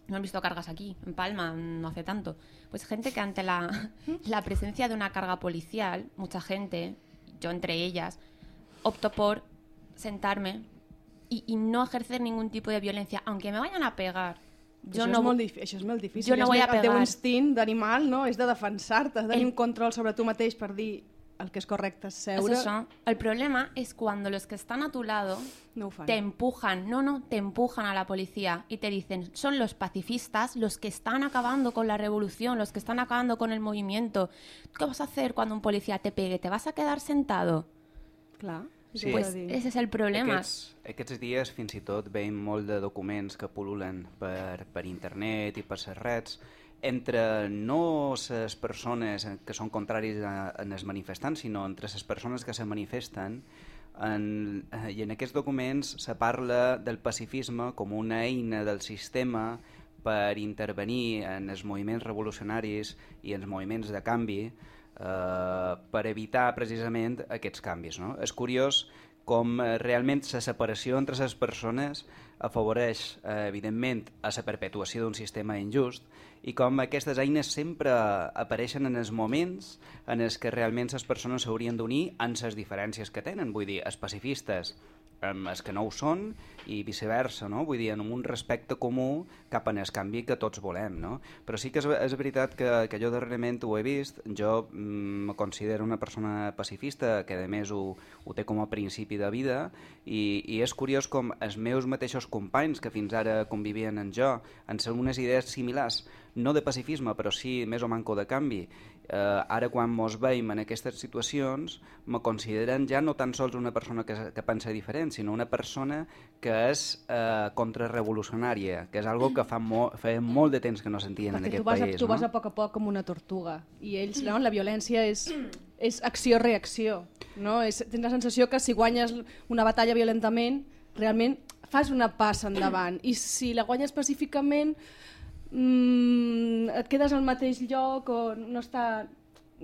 S2: No han visto cargas aquí, en Palma, no hace tanto. Pues gente que ante la, [laughs] la presencia de una carga policial, mucha gente, yo entre ellas, opto por sentarme y, y no ejercer ningún tipo de violencia, aunque me vayan a pegar. Yo
S4: això,
S2: no
S4: és molt això és molt difícil.
S2: Jo no
S4: És
S2: voy
S4: més-
S2: a
S4: El teu
S2: pegar.
S4: instint d'animal no? és de defensar-te, has de tenir
S2: El-
S4: un control sobre tu mateix per dir el que és correcte és
S2: Es
S4: seure...
S2: eso. El problema es cuando los que están a tu lado
S4: No
S2: te empujan, no, no, te empujan a la policía y te dicen, son los pacifistas los que están acabando con la revolución, los que están acabando con el movimiento. ¿Qué vas a hacer cuando un policía te pegue? ¿Te vas a quedar sentado?
S4: Clar.
S6: Sí.
S2: Pues ese es el problema.
S6: Aquests, aquests dies fins i tot veiem molt de documents que pol·lulen per, per internet i per les reds entre no les persones que són contraris a, a els manifestants, sinó entre les persones que se manifesten en, eh, i en aquests documents se parla del pacifisme com una eina del sistema per intervenir en els moviments revolucionaris i en els moviments de canvi eh, per evitar precisament aquests canvis. No? És curiós com eh, realment la separació entre les persones afavoreix, eh, evidentment, a la perpetuació d'un sistema injust i com aquestes eines sempre apareixen en els moments en els que realment les persones s'haurien d'unir en les diferències que tenen. Vull dir, els pacifistes amb els que no ho són i viceversa, no? Vull dir, en un respecte comú cap en el canvi que tots volem, no? Però sí que és, és veritat que, que jo darrerament ho he vist, jo mm, me considero una persona pacifista que a més ho, ho té com a principi de vida i, i és curiós com els meus mateixos companys que fins ara convivien en jo en són unes idees similars, no de pacifisme, però sí més o manco de canvi, eh, ara quan mos veiem en aquestes situacions me consideren ja no tan sols una persona que, que pensa diferent, sinó una persona que és eh, contrarrevolucionària, que és algo que fa, mo feia molt de temps que no sentien en
S4: Perquè
S6: aquest
S4: tu vas,
S6: país.
S4: tu vas
S6: no?
S4: a poc a poc com una tortuga i ells, no? la violència és, és acció-reacció. No? És, tens la sensació que si guanyes una batalla violentament, realment fas una passa endavant i si la guanyes pacíficament mm, et quedes al mateix lloc o no està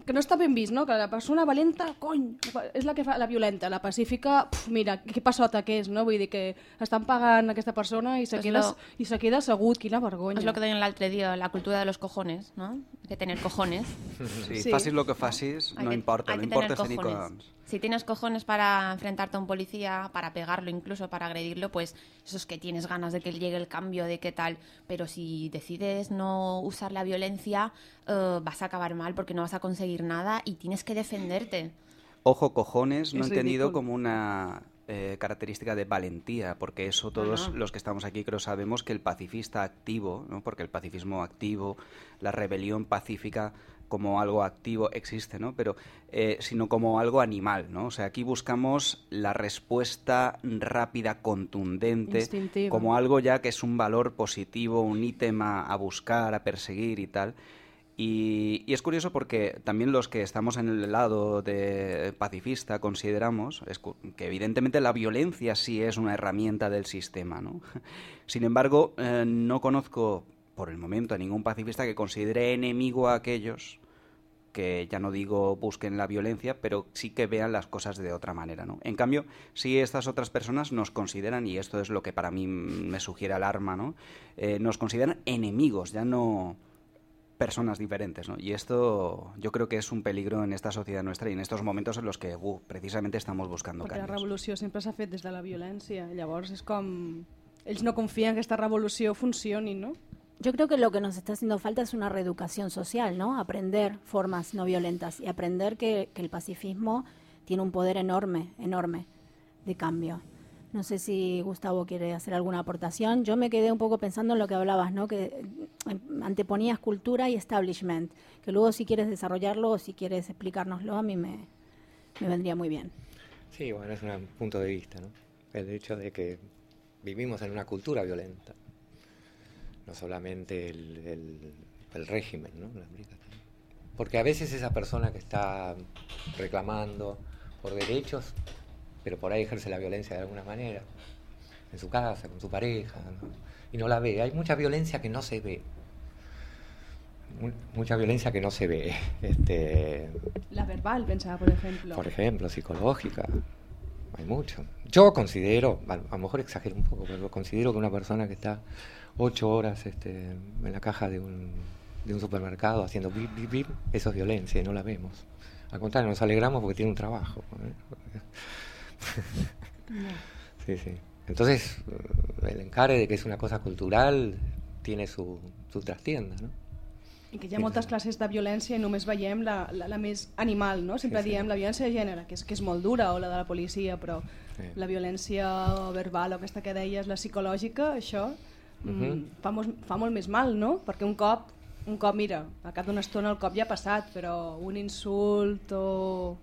S4: que no està ben vist, no? que la persona valenta, cony, és la que fa la violenta, la pacífica, puf, mira, que passota que és, no? Vull dir que estan pagant aquesta persona i se,
S2: És
S4: queda,
S2: lo-
S4: i se queda assegut, quina vergonya.
S2: Es lo que deien l'altre dia, la cultura de los cojones, ¿no? Que tener cojones. [laughs]
S6: Sí,
S4: Sí.
S6: facis el que facis, no
S2: que-
S6: importa, no importa tenir
S2: cojones.
S6: collons.
S2: Si tienes cojones para enfrentarte a un policía, para pegarlo, incluso para agredirlo, pues eso es que tienes ganas de que llegue el cambio, de qué tal. Pero si decides no usar la violencia, eh, vas a acabar mal porque no vas a conseguir nada y tienes que defenderte.
S6: Ojo, cojones, no
S4: Es
S6: entendido
S4: ridículo.
S6: como una eh, característica de valentía, porque eso todos los que estamos aquí creo sabemos que el pacifista activo, ¿no? porque el pacifismo activo, la rebelión pacífica como algo activo existe, ¿no? Pero eh, sino como algo animal, ¿no? O sea, aquí buscamos la respuesta rápida, contundente,
S4: Instintiva.
S6: como algo ya que es un valor positivo, un ítem a, a buscar, a perseguir y tal. Y, y es curioso porque también los que estamos en el lado de pacifista consideramos que evidentemente la violencia sí es una herramienta del sistema. ¿no? [laughs] Sin embargo, eh, no conozco por el momento a ningún pacifista que considere enemigo a aquellos que ya no digo busquen la violencia, pero sí que vean las cosas de otra manera, ¿no? En cambio, si estas otras personas nos consideran, y esto es lo que para mí me sugiere alarma, ¿no? Eh, nos consideran enemigos, ya no personas diferentes, ¿no? Y esto yo creo que es un peligro en esta sociedad nuestra y en estos momentos en los que uh, precisamente estamos buscando
S4: Perquè la
S6: cambios.
S4: revolució sempre s'ha fet des de la violència. Llavors és com... Ells no confien que aquesta revolució funcioni, no?
S5: Yo creo que lo que nos está haciendo falta es una reeducación social, ¿no? Aprender formas no violentas y aprender que, el pacifismo tiene un poder enorme, enorme de cambio. No sé si Gustavo quiere hacer alguna aportación. Yo me quedé un poco pensando en lo que hablabas, ¿no? Que eh, anteponías cultura y establishment. Que luego si quieres desarrollarlo o si quieres explicárnoslo, a mí me, me vendría muy bien.
S3: Sí, bueno, es un punto de vista, ¿no? El hecho de que vivimos en una cultura violenta. No solamente el, el- el régimen, ¿no? La. Porque a veces esa persona que está reclamando por derechos, pero por ahí ejerce la violencia de alguna manera, en su casa, con su pareja, ¿no? y no la ve. Hay mucha violencia que no se ve. Mu- Mucha violencia que no se ve. [laughs] Este,
S4: La verbal, pensava, por ejemplo.
S3: por ejemplo, psicológica. Hay mucho. Yo considero, a, a lo mejor exagero un poco, pero considero que una persona que está ocho horas este, en la caja de un, de un supermercado haciendo bip, bip, bip, eso es violencia y no la vemos. Al contrario, nos alegramos porque tiene un trabajo. [laughs] sí, sí. Entonces, el encare de que es una cosa cultural tiene su, su trastienda, ¿no?
S4: I que hi ha moltes classes de violència i només veiem la, la, la més animal, no? Sempre
S3: Sí, sí.
S4: diem la violència de gènere, que és, que és molt dura, o la de la policia, però
S3: Sí.
S4: la violència verbal o aquesta que deies, la psicològica, això mm,
S3: Mhm.
S4: fa, molt, fa molt més mal, no? Perquè un cop, un cop, mira, a cap d'una estona el cop ja ha passat, però un insult o...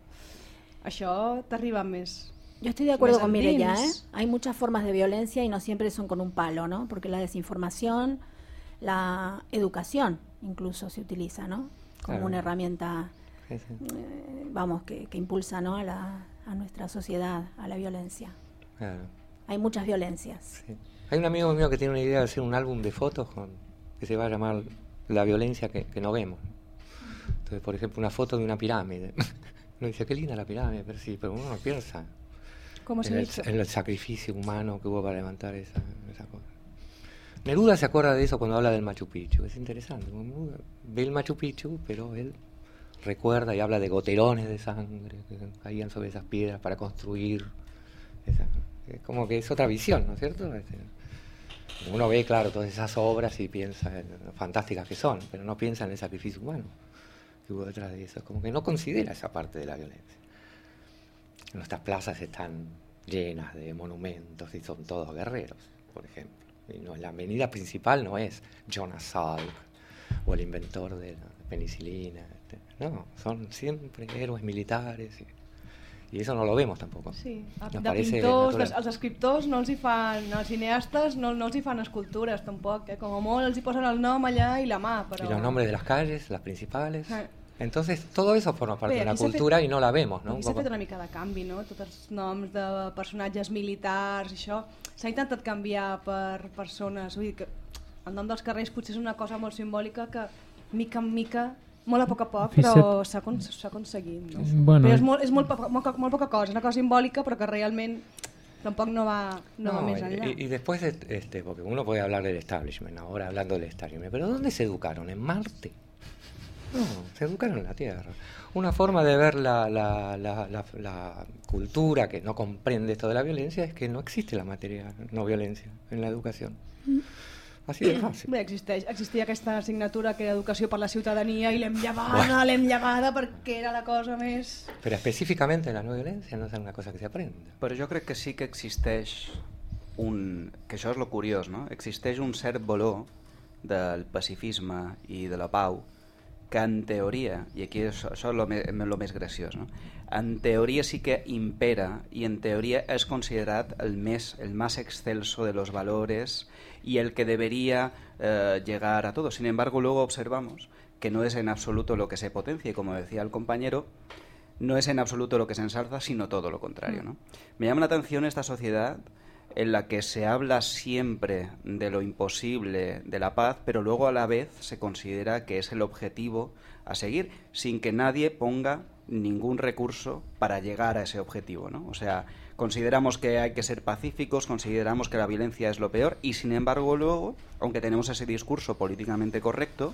S4: Això t'arriba més.
S5: Yo estoy de acuerdo con Mireya, ¿eh? Hay muchas formas de violencia y no siempre son con un palo, ¿no? Porque la desinformación, la educación incluso se utiliza, ¿no? Como
S3: Claro.
S5: una herramienta, eh, vamos, que, que impulsa, ¿no? A, la, a nuestra sociedad, a la violencia.
S3: Claro,
S5: Hay muchas violencias.
S3: sí. Hay un amigo mío que tiene una idea de hacer un álbum de fotos con, que se va a llamar La violencia que, que no vemos. Entonces, por ejemplo, una foto de una pirámide. Uno [laughs] dice, qué linda la pirámide, pero sí, pero uno no piensa
S4: ¿Cómo se
S3: en el, en el sacrificio humano que hubo para levantar esa, esa cosa. Neruda se acuerda de eso cuando habla del Machu Picchu, es interesante. Neruda Ve el Machu Picchu, pero él recuerda y habla de goterones de sangre que caían sobre esas piedras para construir. esa- es como que es otra visión, ¿no es cierto? Uno ve, claro, todas esas obras y piensa en lo fantásticas que son, pero no piensa en el sacrificio humano que hubo detrás de eso. Como que no considera esa parte de la violencia. Nuestras plazas están llenas de monumentos y son todos guerreros, por ejemplo. Y no, la avenida principal no es Jonas Salk o el inventor de la penicilina. este, No, son siempre héroes militares. Y eso no lo vemos tampoco.
S4: Sí,
S3: Nos
S4: de pintors, les, els escriptors no els hi fan, els cineastes no, no els hi fan escultures tampoc, eh? com a molt els hi posen el nom allà i la mà, però...
S3: Y los nombres de las calles, las principales.
S4: Ah.
S3: Entonces, todo eso forma parte
S4: Bé,
S3: de
S4: aquí s'ha fet-
S3: cultura y no la vemos, ¿no?
S4: Aquí s'ha fet una mica de canvi, no? Tots els noms de personatges militars, això, s'ha intentat canviar per persones, vull dir que el nom dels carrers potser és una cosa molt simbòlica que mica en mica, molt a poc a poc,
S1: Fixa't-
S4: però s'ha acon- s'ha aconseguit. No?
S1: Bueno,
S4: però és, molt, és molt, poca- molt, poca- molt poca cosa, una cosa simbòlica però que realment tampoc no va, no va
S3: No,
S4: més
S3: y-
S4: enllà.
S3: y, y después, de- este, porque uno puede hablar del establishment, ahora hablando del establishment, pero ¿dónde se educaron? ¿En Marte? No, se educaron en la Tierra. Una forma de ver la, la, la, la, la cultura que no comprende esto de la violencia es que no existe la materia no violencia en la educación. Así de fácil.
S4: Bé, existeix, existia aquesta assignatura que era Educació per la Ciutadania i l'hem llevada, l'hem llevada perquè era la cosa més...
S3: Pero específicamente la no violencia no es una cosa que se aprende.
S6: Però jo crec que sí que existeix un... que això és lo curiós, no? Existeix un cert valor del pacifisme i de la pau que en teoria, i aquí és, això és més graciós, no? en teoria sí que impera i en teoria és considerat el més, el más excelso de los valores y el que debería eh, llegar a todos. Sin embargo, luego observamos que no es en absoluto lo que se potencia y como decía el compañero, no es en absoluto lo que se ensalza, sino todo lo contrario. ¿no? Me llama la atención esta sociedad en la que se habla siempre de lo imposible de la paz, pero luego a la vez se considera que es el objetivo a seguir, sin que nadie ponga ningún recurso para llegar a ese objetivo. ¿no? O sea, consideramos que hay que ser pacíficos, consideramos que la violencia es lo peor, y sin embargo luego, aunque tenemos ese discurso políticamente correcto,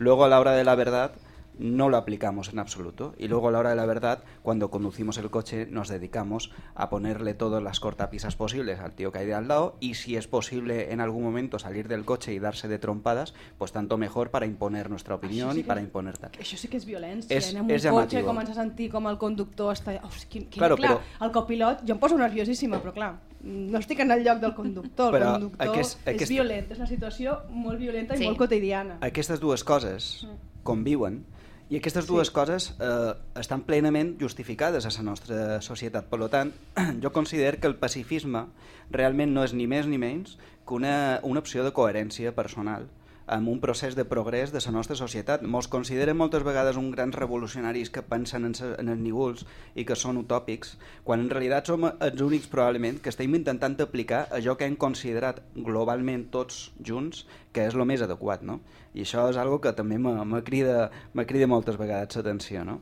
S6: luego a la hora de la verdad no lo aplicamos en absoluto. Y luego a la hora de la verdad, cuando conducimos el coche, nos dedicamos a ponerle todas las cortapisas posibles al tío que hay de al lado y si es posible en algún momento salir del coche y darse de trompadas, pues tanto mejor para imponer nuestra opinión
S4: sí
S6: y para imponer tal.
S4: Això sí que és violència.
S6: És-
S4: Anem amb
S6: és
S4: un cotxe i
S6: llamatiu.
S4: comença a sentir com el conductor està... Oh, quin, quin,
S6: Claro,
S4: clar,
S6: però-
S4: el copilot, jo em poso nerviosíssima, però clar, no estic en el lloc del conductor.
S6: Però
S4: el conductor
S6: aquest-
S4: és
S6: aquest-
S4: violent, és una situació molt violenta i
S2: Sí.
S4: molt quotidiana.
S6: Aquestes dues coses conviuen i aquestes dues coses eh, estan plenament justificades a la nostra societat. Per tant, [clears throat] jo considero que el pacifisme realment no és ni més ni menys que una, una opció de coherència personal amb un procés de progrés de la nostra societat. Mos consideren moltes vegades un grans revolucionaris que pensen en, en els nívols i que són utòpics, quan en realitat som els únics probablement que estem intentant aplicar allò que hem considerat globalment tots junts que és el més adequat, no? I això és algo que també me, me, crida, me crida moltes vegades l'atenció, no?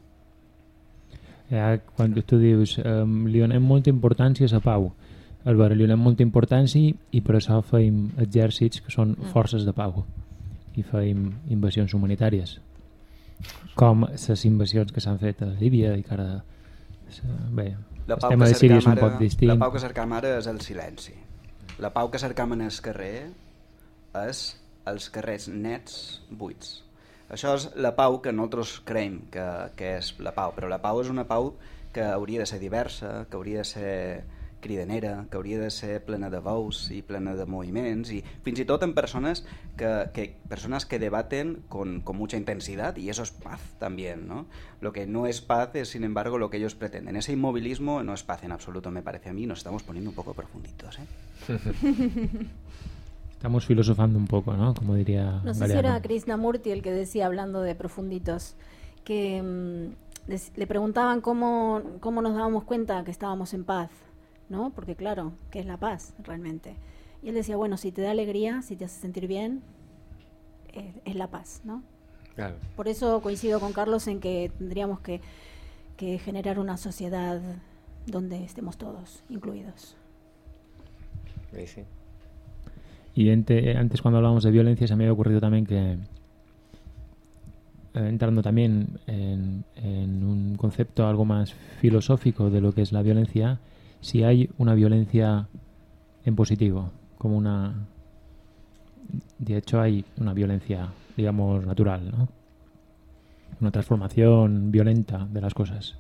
S1: Ja, quan tu dius um, li donem molta importància a la pau. A veure, li donem molta importància i per això feim exèrcits que són forces de pau. I feim invasions humanitàries. Com les invasions que s'han fet a Líbia i que ara bé,
S6: La
S1: el
S6: pau,
S1: tema
S6: que
S1: de Síria és un poc distint.
S6: la pau que cercam ara és el silenci. La pau que cercam en el carrer és els carrers nets buits. Això és la pau que nosaltres creiem que, que és la pau, però la pau és una pau que hauria de ser diversa, que hauria de ser cridanera, que hauria de ser plena de veus i plena de moviments i fins i tot en persones que, que, personas que debaten con, con mucha intensidad y eso es paz también, ¿no? Lo que no es paz es, sin embargo, lo que ellos pretenden. Ese inmovilismo no es paz en absoluto, me parece a mí. Nos estamos poniendo un poco profunditos, ¿eh? [laughs]
S1: Estamos filosofando un poco, ¿no? Como diría
S5: No sé
S1: Galeano.
S5: si era Krishnamurti el que decía, hablando de profunditos, que mm, le preguntaban cómo, cómo nos dábamos cuenta que estábamos en paz, ¿no? Porque claro, ¿qué es la paz realmente? Y él decía, bueno, si te da alegría, si te hace sentir bien, eh, es la paz, ¿no?
S3: Claro.
S5: Por eso coincido con Carlos en que tendríamos que, que generar una sociedad donde estemos todos incluidos.
S3: Sí, sí.
S1: Y ente- antes cuando hablábamos de violencia se me había ocurrido también que, eh, entrando también en, en un concepto algo más filosófico de lo que es la violencia, si hay una violencia en positivo, como una... De hecho hay una violencia, digamos, natural, ¿no? Una transformación violenta de las cosas.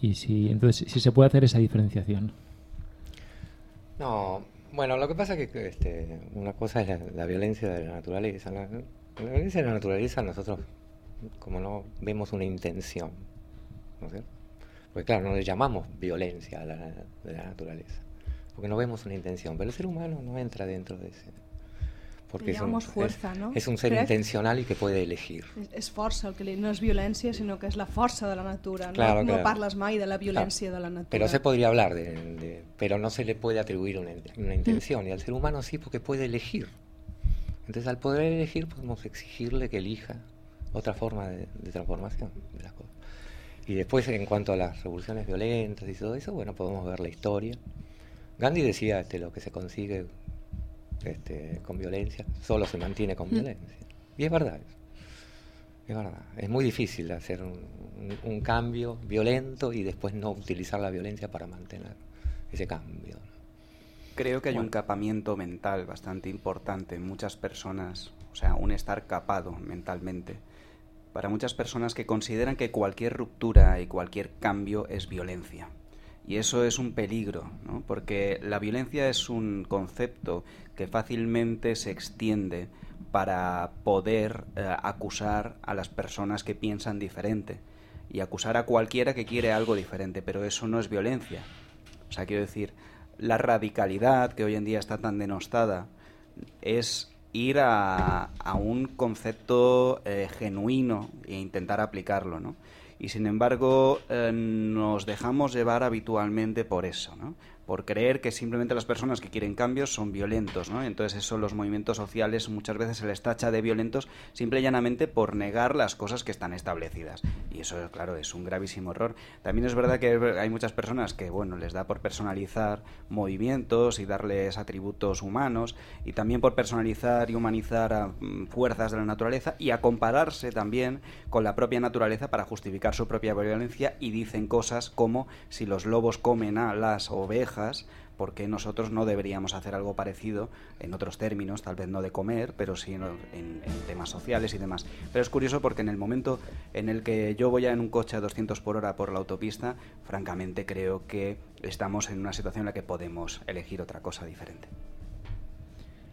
S1: Y si, entonces, si se puede hacer esa diferenciación.
S3: No, bueno, lo que pasa es que este, una cosa es la, violencia de la naturaleza. La, violencia de la naturaleza nosotros, como no vemos una intención, ¿no es cierto? Porque claro, no le llamamos violencia a la naturaleza, porque no vemos una intención, pero el ser humano no entra dentro de ese. Porque es un,
S4: fuerza, no?
S3: un ser
S4: Crec.
S3: intencional y que puede elegir.
S4: És, és força, el que li, no és violència, sinó que és la força de la natura.
S3: Claro,
S4: no,
S3: claro.
S4: no parles mai de la violència de la natura.
S3: Pero se podría hablar de, de- pero no se le puede atribuir una, una intención y al ser humano sí porque puede elegir. Entonces al poder elegir podemos exigirle que elija otra forma de, de transformación de las cosas. Y después en cuanto a las revoluciones violentas y todo eso, bueno, podemos ver la historia. Gandhi decía este, lo que se consigue este, con violencia, solo se mantiene con violencia. Y es verdad eso. Es verdad, es muy difícil hacer un, un- un cambio violento y después no utilizar la violencia para mantener ese cambio. ¿no?
S6: Creo que hay un capamiento mental bastante importante en muchas personas, o sea, un estar capado mentalmente. Para muchas personas que consideran que cualquier ruptura y cualquier cambio es violencia. Y eso es un peligro, ¿no? porque la violencia es un concepto que fácilmente se extiende para poder eh, acusar a las personas que piensan diferente y acusar a cualquiera que quiere algo diferente, pero eso no es violencia. O sea, quiero decir, la radicalidad que hoy en día está tan denostada es ir a, a un concepto eh, genuino e intentar aplicarlo, ¿no? Y sin embargo, eh, nos dejamos llevar habitualmente por eso, ¿no? Por creer que simplemente las personas que quieren cambios son violentos, ¿no? Entonces eso los movimientos sociales muchas veces se les tacha de violentos simple y llanamente por negar las cosas que están establecidas. Y eso, claro, es un gravísimo error. También es verdad que hay muchas personas que, bueno, les da por personalizar movimientos y darles atributos humanos y también por personalizar y humanizar a mm, fuerzas de la naturaleza y a compararse también con la propia naturaleza para justificar su propia violencia y dicen cosas como si los lobos comen a las ovejas, ¿por qué nosotros no deberíamos hacer algo parecido en otros términos, tal vez no de comer, pero sí en, en- en temas sociales y demás? Pero es curioso porque en el momento en el que yo voy en un coche a 200 por hora por la autopista, francamente creo que estamos en una situación en la que podemos elegir otra cosa diferente.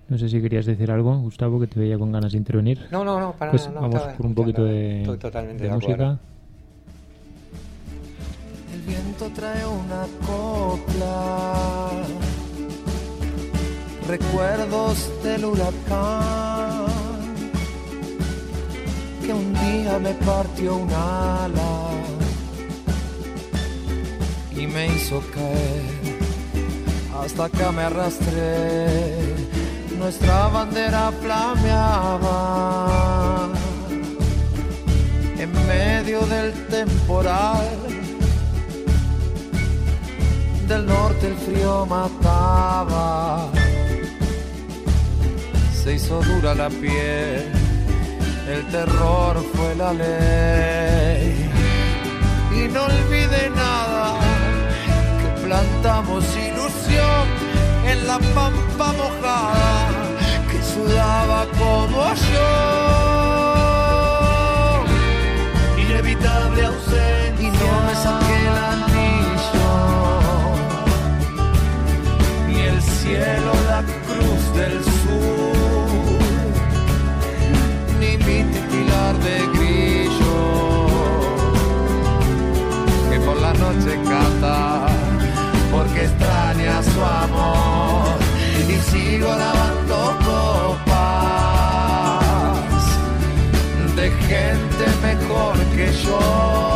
S1: No sé si querías decir algo, Gustavo, que te veía con ganas de intervenir.
S3: No, no, no, para
S1: Pues
S3: nada, no,
S1: vamos por un poquito de,
S3: totalmente
S1: de
S3: de
S1: música.
S3: acuerdo.
S9: Viento trae una copla, recuerdos del huracán, que un día me partió un ala y me hizo caer, hasta acá me arrastré, nuestra bandera flameaba en medio del temporal. Del norte el frío mataba, se hizo dura la piel, el terror fue la ley. Y no olvide nada, que plantamos ilusión en la pampa mojada, que sudaba como yo. porque extraña su amor y sigo lavando copas de gente mejor que yo.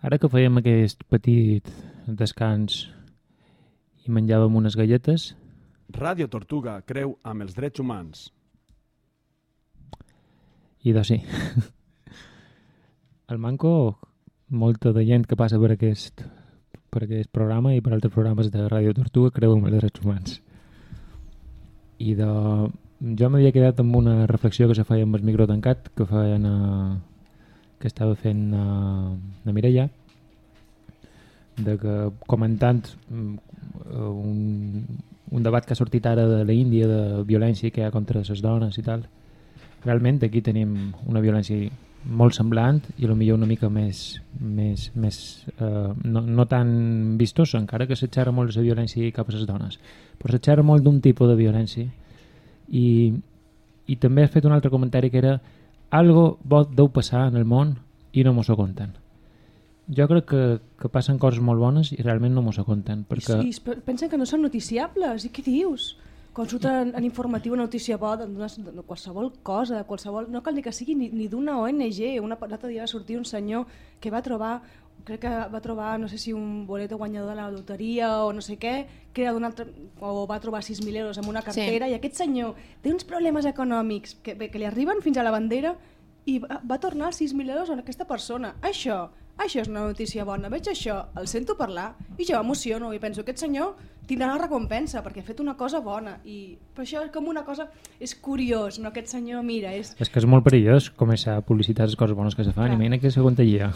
S1: Ara que fèiem aquest petit descans i menjàvem unes galletes,
S10: Ràdio Tortuga creu amb els drets humans.
S1: i doncs sí. [laughs] El Manco, molta de gent que passa per aquest, per aquest programa i per altres programes de Ràdio Tortuga creu en els drets humans. I de... jo m'havia quedat amb una reflexió que se feia amb el micro tancat, que feien a... que estava fent a, a Mireia, de que comentant mm, un, un debat que ha sortit ara de la Índia de violència que hi ha contra les dones i tal realment aquí tenim una violència molt semblant i millor una mica més, més, més eh, no, no tan vistosa, encara que s'atxerra molt la violència cap a les dones, però s'atxerra molt d'un tipus de violència. I, i també has fet un altre comentari que era algo bo deu passar en el món i no mos ho conten. Jo crec que, que passen coses molt bones i realment no mos ho conten perquè...
S4: I, i pensen que no són noticiables, i què dius? Surt en, informatiu una notícia bona de, de qualsevol cosa, de qualsevol, no cal ni que sigui ni, ni d'una ONG, una l'altre dia va sortir un senyor que va trobar crec que va trobar, no sé si un boleto guanyador de la loteria o no sé què, que era altre, o va trobar 6.000 euros en una cartera sí. i aquest senyor té uns problemes econòmics que, que li arriben fins a la bandera i va, va tornar 6.000 euros a aquesta persona. Això, això és una notícia bona. Veig això, el sento parlar i jo m'emociono i penso, aquest senyor tindrà la recompensa perquè ha fet una cosa bona i per això és com una cosa és curiós, no? Aquest senyor mira és,
S1: és que és molt perillós començar a publicitar les coses bones que se fan, imagina que se contagia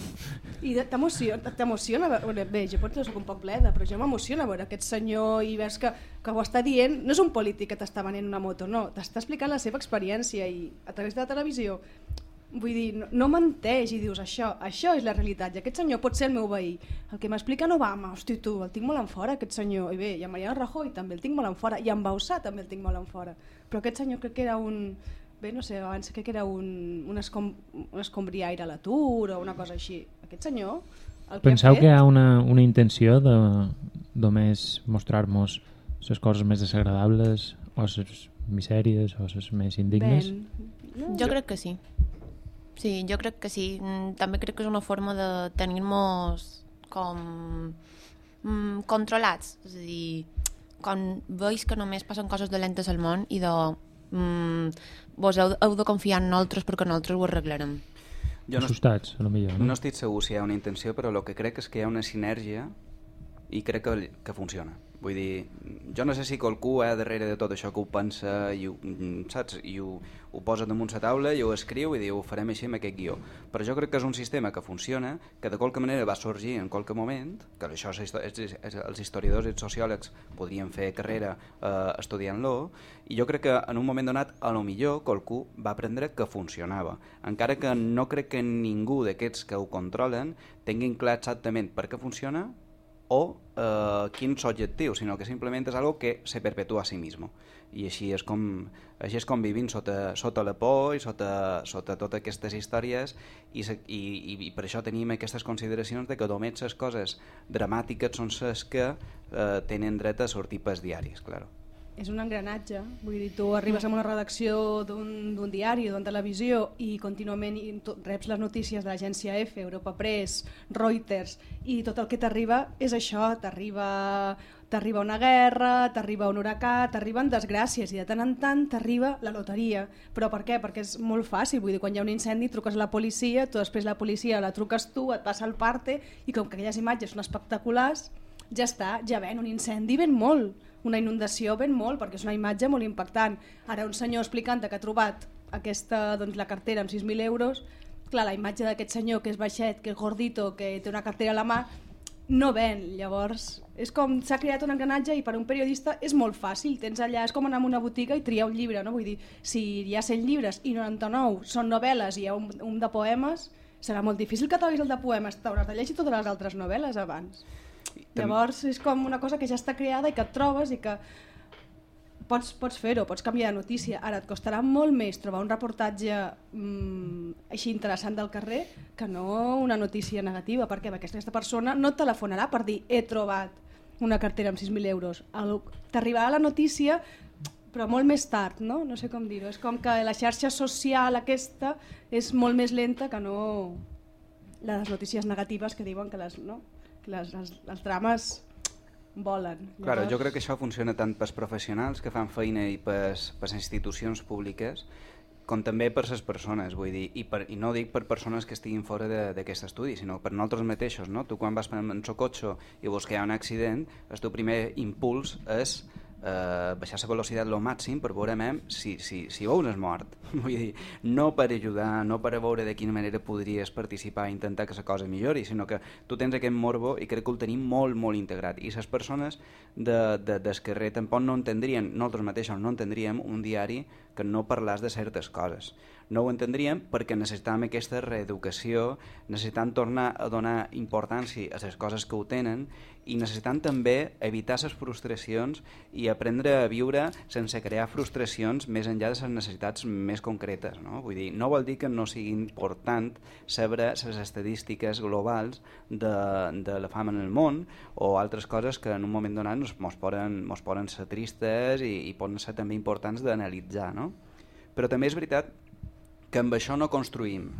S4: i t'emociona t'emociona bé, jo porto soc un poc bleda però jo m'emociona veure aquest senyor i veus que, que ho està dient, no és un polític que t'està venent una moto, no, t'està explicant la seva experiència i a través de la televisió Vull dir, no, no menteix i dius això, això és la realitat i aquest senyor pot ser el meu veí. El que m'explica Obama, hosti tu, el tinc molt en fora aquest senyor. I bé, i a Mariano Rajoy també el tinc molt en fora i en Bausà també el tinc molt en fora. Però aquest senyor crec que era un... Bé, no sé, abans crec que era un, un, escom, un escombriaire a l'atur o una cosa així. Aquest senyor... El que
S1: Penseu
S4: ha fet...
S1: que hi ha una, una intenció de només mostrar-nos les coses més desagradables o les misèries o les més indignes?
S4: Ben... No,
S2: Jo crec que sí. Sí, jo crec que sí. Mm, També crec que és una forma de tenir-nos com mm, controlats. És a dir, quan veus que només passen coses dolentes al món i de mm, vos heu, heu de confiar en nosaltres perquè nosaltres ho arreglarem.
S6: Jo no,
S1: Assustats, a lo millor, no?
S6: no estic segur si hi ha una intenció, però el que crec és que hi ha una sinergia i crec que, que funciona. Vull dir, jo no sé si qualcú eh, darrere de tot això que ho pensa i ho, mm, saps? I ho, ho posa damunt la taula i ho escriu i diu ho farem així amb aquest guió. Però jo crec que és un sistema que funciona, que de qualque manera va sorgir en qualque moment, que això és, és, és, els historiadors i els sociòlegs podrien fer carrera eh, estudiant-lo, i jo crec que en un moment donat a lo millor qualcú va aprendre que funcionava. Encara que no crec que ningú d'aquests que ho controlen tinguin clar exactament per què funciona o eh, quins objectius, sinó que simplement és algo que se perpetua a sí mismo. I així és com, així és com vivim sota, sota la por i sota, sota totes aquestes històries i, se, i, i, i per això tenim aquestes consideracions de que només les coses dramàtiques són les que eh, tenen dret a sortir pels diaris, claro.
S4: És un engranatge, vull dir, tu arribes a una redacció d'un diari o d'una televisió i contínuament reps les notícies de l'agència F, Europa Press, Reuters i tot el que t'arriba és això, t'arriba t'arriba una guerra, t'arriba un huracà, t'arriben desgràcies i de tant en tant t'arriba la loteria. Però per què? Perquè és molt fàcil, vull dir, quan hi ha un incendi truques a la policia, tu després la policia la truques tu, et passa el parte i com que aquelles imatges són espectaculars, ja està, ja ven, un incendi ven molt, una inundació ven molt, perquè és una imatge molt impactant. Ara un senyor explicant que ha trobat aquesta, doncs, la cartera amb 6.000 euros, clar, la imatge d'aquest senyor que és baixet, que és gordito, que té una cartera a la mà, no ven, llavors és com s'ha creat un engranatge i per a un periodista és molt fàcil, tens allà, és com anar a una botiga i triar un llibre, no? vull dir, si hi ha 100 llibres i 99 són novel·les i hi ha un, un de poemes, serà molt difícil que trobis el de poemes, t'hauràs de llegir totes les altres novel·les abans. Llavors és com una cosa que ja està creada i que et trobes i que pots, pots fer-ho, pots canviar de notícia. Ara et costarà molt més trobar un reportatge mm, així interessant del carrer que no una notícia negativa. Per què? Perquè aquesta persona no et telefonarà per dir he trobat una cartera amb 6.000 euros. T'arribarà la notícia però molt més tard, no? No sé com dir-ho. És com que la xarxa social aquesta és molt més lenta que no... les notícies negatives que diuen que les, no? Les, les, els drames volen.
S6: Claro, jo crec que això funciona tant pels professionals que fan feina i pels, pels institucions públiques com també per les persones, vull dir, i, per, i no dic per persones que estiguin fora d'aquest estudi, sinó per nosaltres mateixos, no? Tu quan vas en el cotxe i veus que hi ha un accident, el teu primer impuls és eh, baixar la velocitat lo màxim per veure mem, si, si, si veus és mort. [laughs] Vull dir, no per ajudar, no per veure de quina manera podries participar i intentar que la cosa millori, sinó que tu tens aquest morbo i crec que el tenim molt, molt integrat. I les persones de, de, del tampoc no entendrien, nosaltres mateixos no entendríem un diari que no parlàs de certes coses no ho entendríem perquè necessitàvem aquesta reeducació, necessitam tornar a donar importància a les coses que ho tenen i necessitam també evitar les frustracions i aprendre a viure sense crear frustracions més enllà de les necessitats més concretes. No? Vull dir, no vol dir que no sigui important saber les estadístiques globals de, de la fama en el món o altres coses que en un moment donat ens poden, mos poden ser tristes i, i poden ser també importants d'analitzar. No? Però també és veritat que amb això no construïm,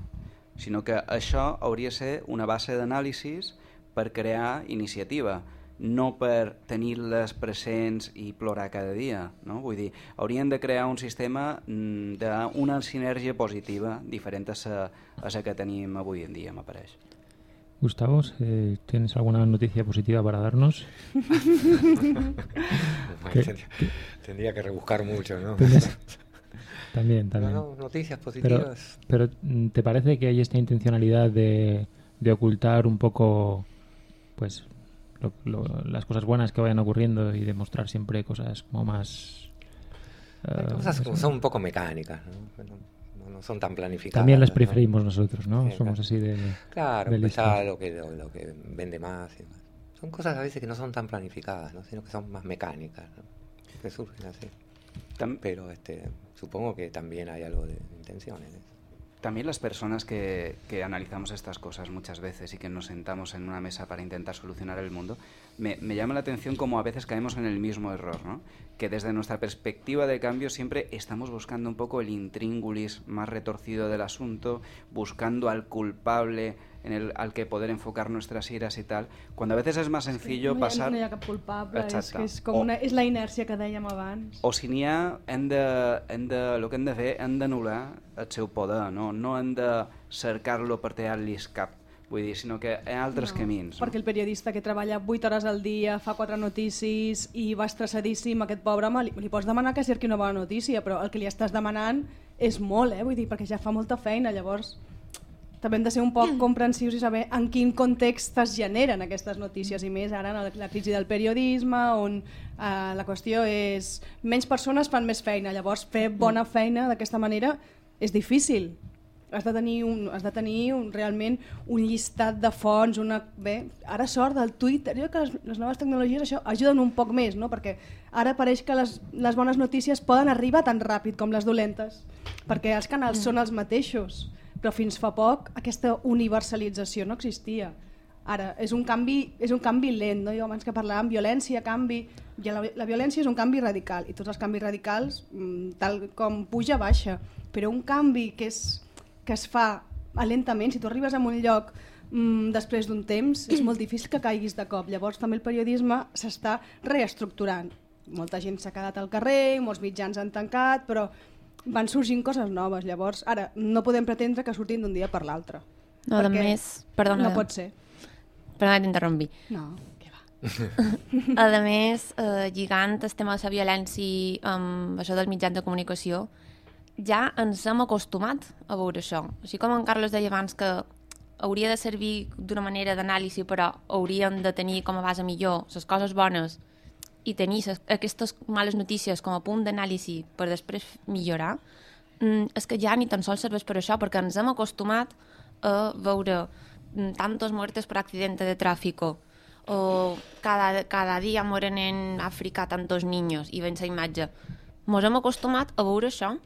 S6: sinó que això hauria de ser una base d'anàlisis per crear iniciativa, no per tenir-les presents i plorar cada dia. No? Vull dir, hauríem de crear un sistema mm, d'una sinergia positiva diferent a la, a la que tenim avui en dia, m'apareix.
S1: Gustavo, ¿tienes alguna noticia positiva para darnos? [laughs]
S3: tendría, tendría, que rebuscar mucho, ¿no?
S1: También, [laughs] también.
S3: No, no, noticias positivas.
S1: Pero, pero, mm, ¿te parece que hay esta intencionalidad de, de ocultar un poco pues lo, lo, las cosas buenas que vayan ocurriendo y demostrar siempre cosas como más...
S3: Uh, cosas como son un poco mecánicas, ¿no? No, no son tan planificadas.
S1: También las preferimos ¿no? nosotros, ¿no? Sí, Somos
S3: claro.
S1: así de...
S3: Claro,
S1: de
S3: pensar lo que, lo, lo, que vende más y más. Son cosas a veces que no son tan planificadas, ¿no? Sino que son más mecánicas, ¿no? Que surgen así. Pero este, supongo que también hay algo de intenciones. ¿eh?
S6: También las personas que, analizamos estas cosas muchas veces y que nos sentamos en una mesa para intentar solucionar el mundo, me, me, llama la atención como a veces caemos en el mismo error, ¿no? que desde nuestra perspectiva de cambio siempre estamos buscando un poco el intríngulis más retorcido del asunto, buscando al culpable en el, al que poder enfocar nuestras iras y tal, cuando a veces es más sencillo
S4: no
S6: pasar...
S4: No hi ha cap culpable, és, que és, com o, una, és la inèrcia que dèiem abans.
S6: O si n'hi ha, hem de, hem de, el que hem de fer, hem d'anul·lar el seu poder, no, no hem de cercar-lo per tallar-li cap, vull dir, sinó que hi ha altres
S4: no,
S6: camins.
S4: Perquè el periodista que treballa 8 hores al dia, fa quatre notícies i va estressadíssim, aquest pobre home, li, li pots demanar que cerqui una bona notícia, però el que li estàs demanant és molt, eh? vull dir, perquè ja fa molta feina, llavors també hem de ser un poc comprensius i saber en quin context es generen aquestes notícies i més ara en la crisi del periodisme on eh, la qüestió és menys persones fan més feina, llavors fer bona feina d'aquesta manera és difícil has de tenir, un, has de tenir un, realment un llistat de fonts, una... bé, ara sort del Twitter, jo que les, les noves tecnologies això ajuden un poc més, no? perquè ara pareix que les, les bones notícies poden arribar tan ràpid com les dolentes, perquè els canals mm. són els mateixos, però fins fa poc aquesta universalització no existia. Ara, és un canvi, és un canvi lent, no? jo abans que parlàvem violència, canvi, i la, la violència és un canvi radical i tots els canvis radicals, mm, tal com puja, baixa, però un canvi que, és, que es fa lentament, si tu arribes a un lloc mm, després d'un temps, és molt difícil que caiguis de cop, llavors també el periodisme s'està reestructurant. Molta gent s'ha quedat al carrer, molts mitjans han tancat, però van sorgint coses noves, llavors ara no podem pretendre que surtin d'un dia per l'altre.
S2: No, a més, perdona.
S4: No pot ser.
S2: Perdona que t'interrompi.
S4: No, què va. [laughs]
S2: a més, eh, lligant el tema de la violència amb això dels mitjans de comunicació, ja ens hem acostumat a veure això. Així com en Carlos deia abans que hauria de servir d'una manera d'anàlisi, però hauríem de tenir com a base millor les coses bones i tenir aquestes males notícies com a punt d'anàlisi per després millorar, mm, és que ja ni tan sols serveix per això, perquè ens hem acostumat a veure mm, tantos muertes per accidente de tràfico, o cada, cada dia moren en Àfrica tantos niños, i ven la imatge. Mos hem acostumat a veure això,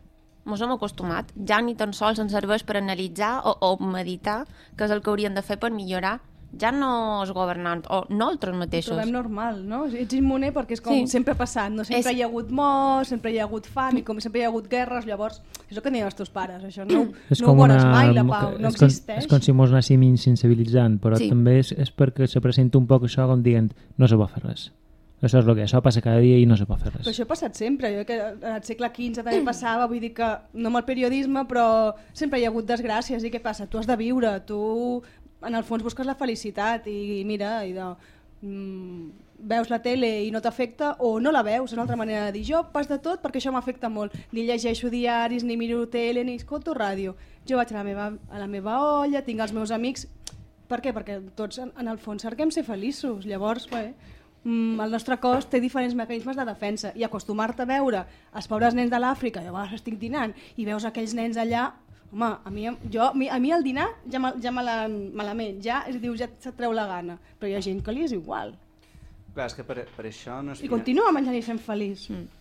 S2: mos hem acostumat, ja ni tan sols ens serveix per analitzar o, o meditar què és el que hauríem de fer per millorar ja no els governants, o nosaltres
S4: Ho
S2: mateixos.
S4: trobem normal, no? Ets immune perquè és com
S2: Sí.
S4: sempre ha passat, no? Sempre
S2: És-
S4: hi ha hagut morts, sempre hi ha hagut fam i com sempre hi ha hagut guerres, llavors, és el que deien els teus pares, això no,
S1: És
S4: no
S1: com
S4: ho
S1: una...
S4: mai, la pau, no
S1: és, com,
S4: existeix.
S1: és com si mos anéssim insensibilitzant, però
S2: Sí.
S1: també és, és perquè se presenta un poc això com dient no se pot fer res. Això és el que és, això passa cada dia i no se pot fer
S4: Però
S1: res.
S4: això ha passat sempre, jo que en el segle XV també passava, vull dir que no amb el periodisme, però sempre hi ha hagut desgràcies i què passa? Tu has de viure, tu en el fons busques la felicitat i mira, i de, mm, veus la tele i no t'afecta o no la veus, és una altra manera de dir jo pas de tot perquè això m'afecta molt, ni llegeixo diaris, ni miro tele, ni escolto ràdio. Jo vaig a la meva, a la meva olla, tinc els meus amics. Per què? Perquè tots en, en el fons cerquem ser feliços, llavors bé, mm, el nostre cos té diferents mecanismes de defensa. I acostumar-te a veure els pobres nens de l'Àfrica, vegades estic dinant i veus aquells nens allà Home, a mi, jo, a mi, a mi el dinar ja, me, ja me l'han- malament, ja es diu, ja se't treu la gana, però hi ha gent que li és igual.
S6: Clar, és que per, per això no és
S4: I continua menjant i sent feliç.
S2: Mm.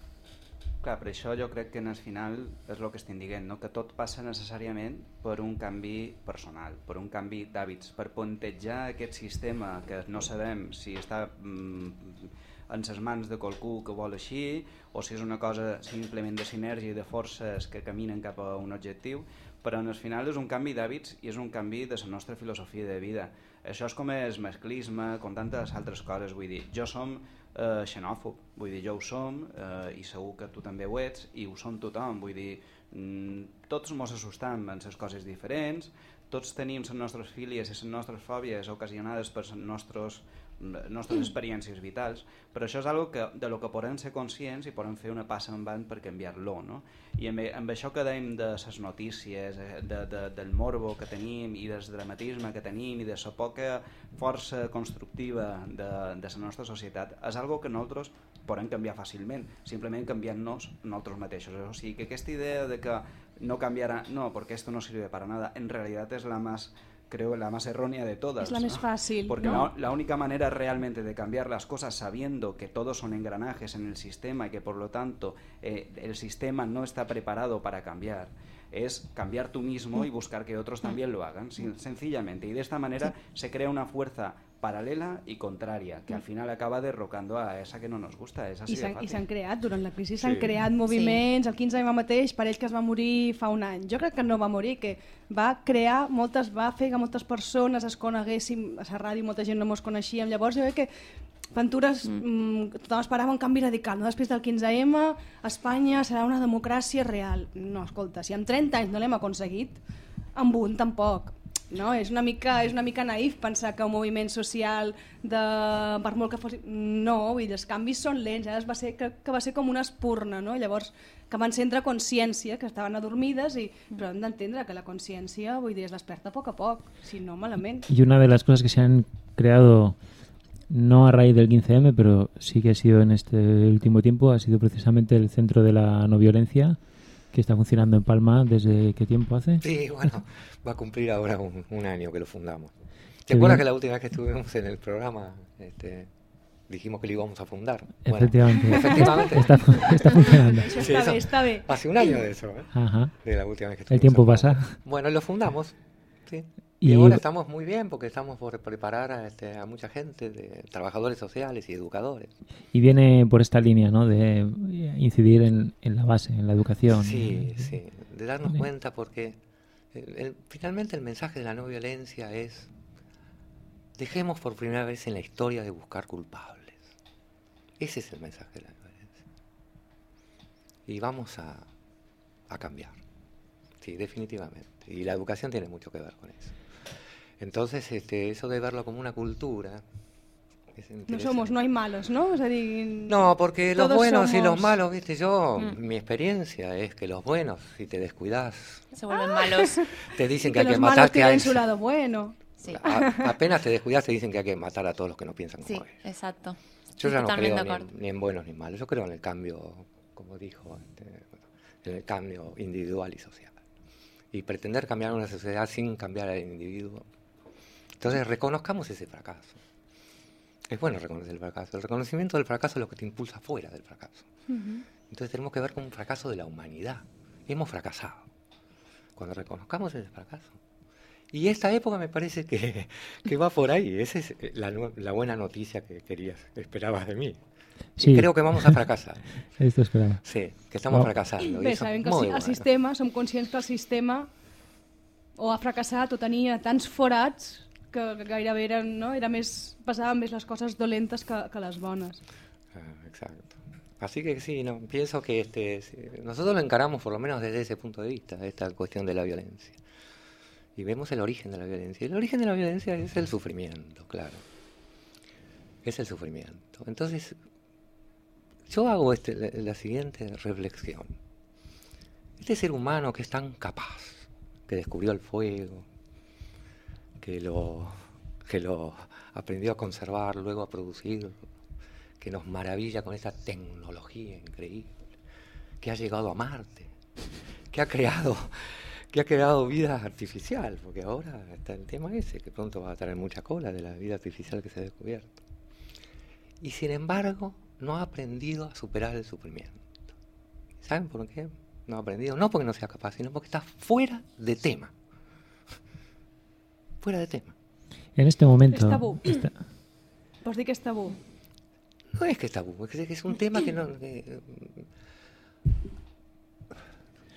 S6: Clar, per això jo crec que en el final és el que estem dient, no? que tot passa necessàriament per un canvi personal, per un canvi d'hàbits, per pontejar aquest sistema que no sabem si està mm, en les mans de qualcú que vol així o si és una cosa simplement de sinergia i de forces que caminen cap a un objectiu, però en el final és un canvi d'hàbits i és un canvi de la nostra filosofia de vida. Això és com és masclisme, com tantes altres coses, vull dir, jo som eh, xenòfob, vull dir, jo ho som eh, i segur que tu també ho ets i ho som tothom, vull dir, mm, tots mos assustam en les coses diferents, tots tenim les nostres fílies i les nostres fòbies ocasionades per les nostres, nostres experiències vitals, però això és algo que, de lo que podem ser conscients i podem fer una passa endavant per canviar-lo. No? I amb, amb això que dèiem de les notícies, eh, de, de, del morbo que tenim i del dramatisme que tenim i de la poca força constructiva de, de la nostra societat, és algo que nosaltres podem canviar fàcilment, simplement canviant-nos nosaltres mateixos. O sigui que aquesta idea de que no cambiará, no, porque esto no sirve para nada, en realidad es la más creo la más errónea de todas.
S4: Es la
S6: ¿no?
S4: más fácil,
S6: Porque
S4: ¿no?
S6: la, la única manera realmente de cambiar las cosas sabiendo que todos son engranajes en el sistema y que por lo tanto eh, el sistema no está preparado para cambiar es cambiar tú mismo y buscar que otros también lo hagan, sencillamente. Y de esta manera se crea una fuerza paralela y contraria, que al final acaba derrocando a esa que no nos gusta. Es así
S4: I
S6: de
S4: s'han i creat, durant la crisi
S6: Sí.
S4: s'han creat moviments, el 15M mateix, parell que es va morir fa un any. Jo crec que no va morir, que va crear moltes, va fer que moltes persones es coneguéssim, a la ràdio molta gent no mos coneixíem, llavors jo crec que Ventures, mm. tothom esperava un canvi radical, no? després del 15M, Espanya serà una democràcia real. No, escolta, si en 30 anys no l'hem aconseguit, amb un tampoc. No? És, una mica, és una mica naïf pensar que un moviment social de, per molt que fos... No, vull dir, els canvis són lents, ara es va ser, crec que va ser com una espurna, no? llavors que van ser entre consciència, que estaven adormides, i, però hem d'entendre que la consciència vull dir, es desperta a poc a poc, si no malament.
S1: Y una de las cosas que se han creado, no a raíz del 15M, pero sí que ha sido en este último tiempo, ha sido precisamente el Centro de la No Violencia, que está funcionando en Palma desde qué tiempo hace.
S3: Sí, bueno, va a cumplir ahora un, un año que lo fundamos.
S1: Qué
S3: ¿Te acuerdas
S1: bien.
S3: que la última vez que estuvimos en el programa este, dijimos que lo íbamos a fundar? Bueno,
S1: Efectivamente.
S3: efectivamente.
S1: Está, está funcionando.
S4: Això [laughs]
S3: Sí, eso-
S4: bé.
S3: Hace un año de eso, ¿eh?
S1: Ajá.
S3: De la última vez que
S1: El tiempo pasa.
S3: Bueno, lo fundamos, sí. Y,
S1: Y-
S3: ahora estamos muy bien porque estamos por preparar a, este, a mucha gente, de trabajadores sociales y educadores.
S1: Y viene por esta línea, ¿no? De incidir en, en la base, en la educación.
S3: Sí, sí, de darnos cuenta porque el- el- finalmente el mensaje de la no violencia es dejemos por primera vez en la historia de buscar culpables. Ese es el mensaje de la no violencia. Y vamos a, a cambiar. Sí, definitivamente. Y la educación tiene mucho que ver con eso. Entonces, este, eso de verlo como una cultura. es
S4: No somos, no hay malos, no? És a dir,
S3: No, porque los buenos y los
S4: somos-
S3: malos, viste, yo,
S2: Mm.
S3: mi experiencia es que los buenos, si te descuidas,
S2: Se vuelven malos.
S3: te dicen que,
S4: que
S3: hay que
S4: los malos
S3: matar, que hay-
S4: tienen su lado bueno.
S2: Sí,
S3: a- apenas te descuidas te dicen que hay que matar a todos los que no piensan
S2: sí,
S3: como ellos.
S2: exacto.
S3: Yo ya no creo ni en, ni en buenos ni en malos, yo creo en el cambio, como dijo, este, en el cambio individual y social. Y pretender cambiar una sociedad sin cambiar al individuo. Entonces reconozcamos ese fracaso. Es bueno reconocer el fracaso. El reconocimiento del fracaso es lo que te impulsa fuera del fracaso. Entonces tenemos que ver como un fracaso de la humanidad. Hemos fracasado. Cuando reconozcamos ese fracaso Y esta época me parece que, [laughs] que va por ahí. Esa es eh, la, la buena noticia que querías, esperabas de mí.
S1: Sí.
S3: Creo que vamos a fracasar. [laughs]
S1: Esto esperaba.
S3: Sí, que estamos
S1: Wow.
S3: fracasando. y
S4: Bé, sabem que el sistema, som conscients que el sistema o ha fracassat o tenia tants forats que gairebé eren, no? Era més, passaven més les coses dolentes que, que les bones.
S3: Ah, exacto. Así que sí, no, pienso que este, nosotros lo encaramos por lo menos desde ese punto de vista, esta cuestión de la violencia. Y vemos el origen de la violencia. El origen de la violencia es el sufrimiento, claro. Es el sufrimiento. Entonces, yo hago este, la siguiente reflexión. Este ser humano que es tan capaz, que descubrió el fuego, que lo, que lo aprendió a conservar, luego a producir, que nos maravilla con esta tecnología increíble, que ha llegado a Marte, que ha creado, que ha creado vida artificial, porque ahora está el tema ese, que pronto va a traer mucha cola de la vida artificial que se ha descubierto. Y sin embargo, no ha aprendido a superar el sufrimiento. ¿Saben por qué? No ha aprendido, no porque no sea capaz, sino porque está fuera de tema. Fuera de tema.
S1: En este momento...
S4: És tabú.
S1: está- [clears throat]
S4: Pots dir que és tabú?
S3: No es que es tabú, es que es un tema que no... que-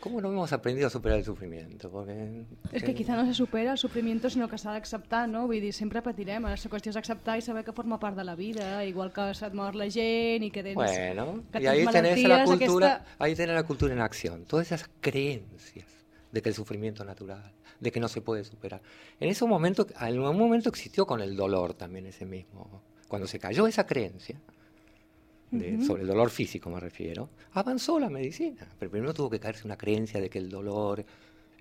S3: ¿Cómo no hemos aprendido a superar el sufrimiento? Porque,
S4: És que quizá no se supera el sufrimiento, sinó que s'ha d'acceptar, no? Vull dir, sempre patirem, la qüestió és acceptar i saber que forma part de la vida, igual que se't mor la gent i que tens...
S3: Bueno,
S4: que
S3: y ahí tenés la cultura,
S4: aquesta-
S3: ahí tenés la cultura en acción. Todas esas creencias de que el sufrimiento es natural, de que no se puede superar. En ese momento, en un momento existió con el dolor también ese mismo. Cuando se cayó esa creencia, de- sobre el dolor físico me refiero, avanzó la medicina. Pero primero tuvo que caerse una creencia de que el dolor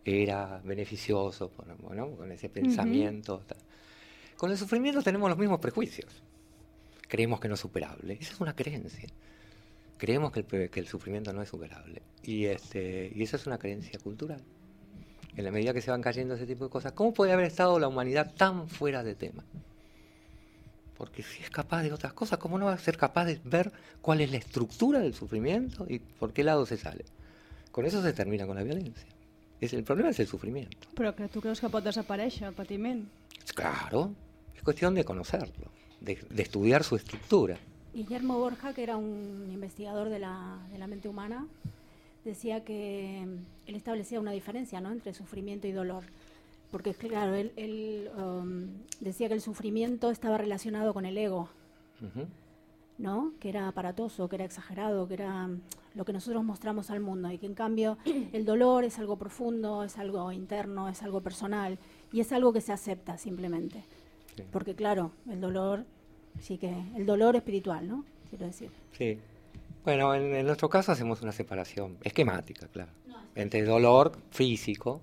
S3: era beneficioso, bueno, con ese pensamiento. Con el sufrimiento tenemos los mismos prejuicios. Creemos que no es superable. Esa es una creencia. Creemos que el, pre- que el sufrimiento no es superable. Y, este, y esa es una creencia cultural. En la medida que se van cayendo ese tipo de cosas, ¿cómo puede haber estado la humanidad tan fuera de tema? Porque si es capaz de otras cosas, ¿cómo no va a ser capaz de ver cuál es la estructura del sufrimiento y por qué lado se sale? Con eso se termina con la violencia. Es, el problema es el sufrimiento.
S4: Però que tu creus que pot desaparèixer el patiment?
S3: Claro, es cuestión de conocerlo, de, de estudiar su estructura.
S5: Guillermo Borja, que era un investigador de la, de la mente humana, decía que él establecía una diferencia ¿no? entre sufrimiento y dolor. Porque, claro, él, él, um, decía que el sufrimiento estaba relacionado con el ego. ¿no? que era aparatoso, que era exagerado, que era lo que nosotros mostramos al mundo. Y que, en cambio, [clears throat] el dolor es algo profundo, es algo interno, es algo personal y es algo que se acepta simplemente.
S3: Sí.
S5: Porque, claro, el dolor, sí que el dolor espiritual, ¿no? Quiero decir.
S3: Sí. Bueno, en, en nuestro caso hacemos una separación esquemática, claro, entre dolor físico,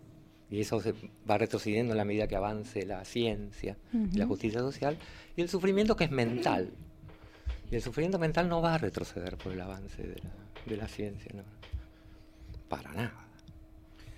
S3: y eso se va retrocediendo en la medida que avance la ciencia y la justicia social, y el sufrimiento que es mental. Y el sufrimiento mental no va a retroceder por el avance de la, de la ciencia, no. Para nada.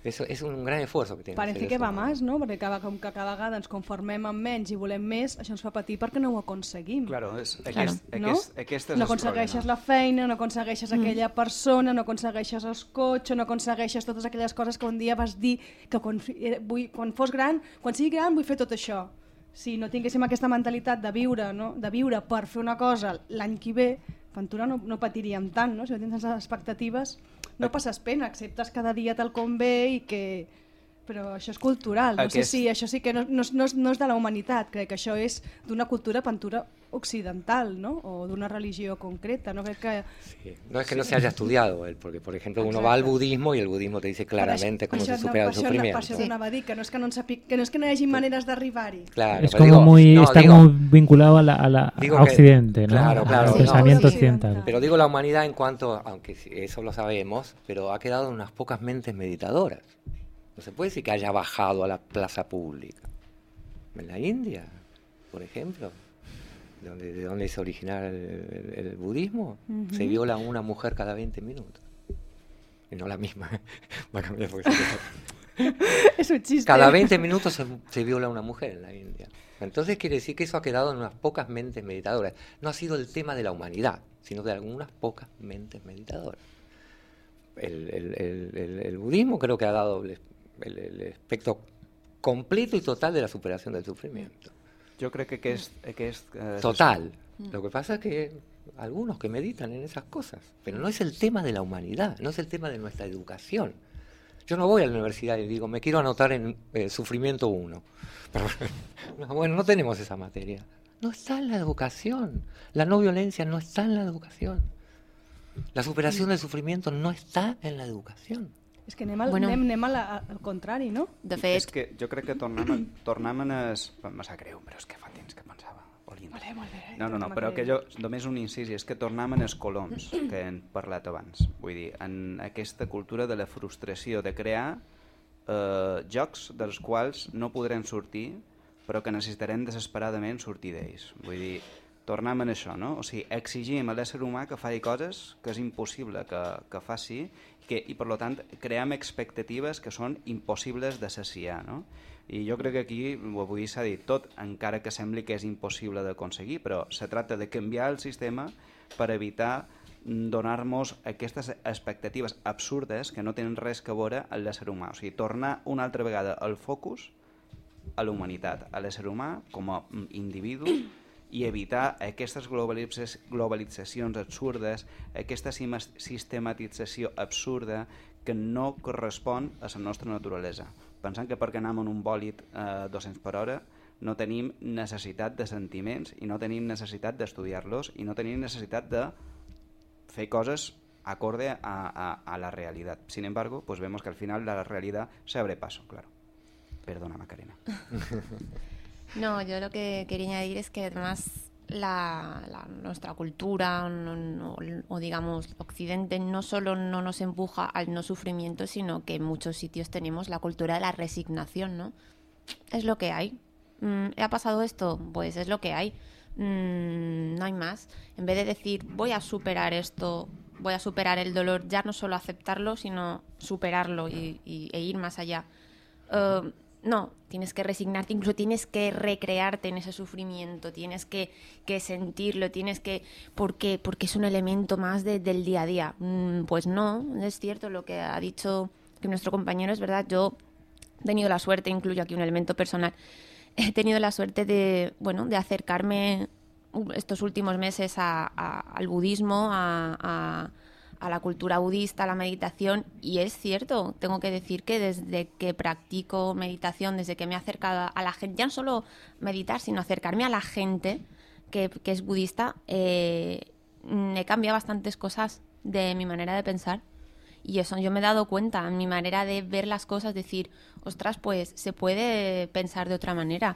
S3: Eso es un gran esfuerzo que tiene que
S4: Parece que va més, no? Perquè cada, com que cada vegada ens conformem amb menys i volem més, això ens fa patir perquè no ho aconseguim.
S6: Claro, és,
S4: Claro.
S6: aquest,
S4: no?
S6: aquest, aquest és
S4: no aconsegueixes la feina, no aconsegueixes
S5: Mm.
S4: aquella persona, no aconsegueixes el cotxe, no aconsegueixes totes aquelles coses que un dia vas dir que quan, eh, vull, quan fos gran, quan sigui gran vull fer tot això. Si no tinguéssim aquesta mentalitat de viure, no? de viure per fer una cosa l'any que ve, Ventura no, no patiríem tant, no? Si no tens les expectatives, no passes pena, acceptes cada dia tal com ve i que... Però això és cultural, no sé
S6: Aquest-
S4: si això sí que no, no, no, no és de la humanitat, crec que això és d'una cultura pantura occidental, no? O d'una religió concreta, no que...
S3: Sí. No es que no se haya estudiado él, porque por ejemplo uno va al budismo y el budismo te dice claramente cómo se supera el
S4: per això-
S3: sufrimiento.
S4: Que no és que no, sapi, que no, és que no hi hagi maneres d'arribar-hi.
S3: Claro,
S1: es como
S3: digo-
S1: muy,
S3: no,
S1: está
S3: digo-
S1: como vinculado a, la, a, la- a
S3: que-
S1: Occidente, ¿no?
S3: Claro, claro. No,
S1: pensamiento
S3: sí.
S1: occidental.
S3: Pero digo la humanidad en cuanto, aunque sí, eso lo sabemos, pero ha quedado en unas pocas mentes meditadoras. No se puede decir que haya bajado a la plaza pública. En la India, por ejemplo, de donde, de donde se origina el, el- el budismo, se viola a una mujer cada 20 minutos. Y no la misma. [laughs] Va a cambiar porque se-
S4: És [laughs] un xiste.
S3: cada 20 minutos se, se viola una mujer en la India. Entonces quiere decir que eso ha quedado en unas pocas mentes meditadoras. No ha sido el tema de la humanidad, sino de algunas pocas mentes meditadoras. El, el- el- el- el budismo creo que ha dado el, el- aspecto completo y total de la superación del sufrimiento.
S6: Jo crec que aquest... aquest eh,
S3: Total.
S2: Mm.
S3: Lo que pasa es que algunos que meditan en esas cosas, pero no es el tema de la humanidad, no es el tema de nuestra educación. Yo no voy a la universidad y digo, me quiero anotar en eh, sufrimiento 1. [laughs] bueno, no tenemos esa materia. No está en la educación. La no violencia no está en la educación. La superación del sufrimiento no está en la educación.
S4: És que anem al,
S2: Bueno.
S4: anem, anem a la, al contrari, no?
S2: De
S6: És
S2: fet,
S6: que jo crec que tornem, a, [clears throat] tornem en es... Me sap greu, però és que fa temps que pensava. Olint.
S4: Vale, molt bé.
S6: No, no, no, però que jo, només un incís, és que tornem en els coloms que hem parlat abans. Vull dir, en aquesta cultura de la frustració, de crear eh, jocs dels quals no podrem sortir, però que necessitarem desesperadament sortir d'ells. Vull dir, tornem en això, no? O sigui, exigim a l'ésser humà que faci coses que és impossible que, que faci que, i, per lo tant, creem expectatives que són impossibles de saciar, no? I jo crec que aquí, avui s'ha dit tot, encara que sembli que és impossible d'aconseguir, però se tracta de canviar el sistema per evitar donar-nos aquestes expectatives absurdes que no tenen res que veure amb l'ésser humà. O sigui, tornar una altra vegada el focus a la humanitat, a l'ésser humà com a individu i evitar aquestes globalitza- globalitzacions absurdes, aquesta sistematització absurda que no correspon a la nostra naturalesa. Pensant que perquè anem en un bòlit a 200 per hora no tenim necessitat de sentiments i no tenim necessitat d'estudiar-los i no tenim necessitat de fer cosas acorde a, a, a la realidad. Sin embargo, pues vemos que al final la realidad se abre paso, claro. Perdona, Macarena. [laughs]
S2: No, yo lo que quería añadir es que además la, nuestra cultura no- o digamos Occidente no solo no nos empuja al no sufrimiento, sino que en muchos sitios tenemos la cultura de la resignación, ¿no? Es lo que hay. Mm, ¿Ha pasado esto? Pues es lo que hay. Mm, no hay más. En vez de decir voy a superar esto, voy a superar el dolor, ya no solo aceptarlo, sino superarlo y- e ir más allá. Eh, no, tienes que resignarte, incluso tienes que recrearte en ese sufrimiento, tienes que, que sentirlo, tienes que... ¿Por qué? Porque es un elemento más de- del día a día. Mm, pues no, es cierto lo que ha dicho que nuestro compañero, es verdad, yo he tenido la suerte, incluyo aquí un elemento personal, he tenido la suerte de, bueno, de acercarme uh, estos últimos meses a- al budismo, a, a- la cultura budista, a la meditación, y es cierto, tengo que decir que desde que practico meditación, desde que me he acercado a la gente, ya no solo meditar, sino acercarme a la gente que, es budista, eh, he cambiado bastantes cosas de mi manera de pensar. Y eso yo me he dado cuenta, en mi manera de ver las cosas, decir, ostras, pues se puede pensar de otra manera.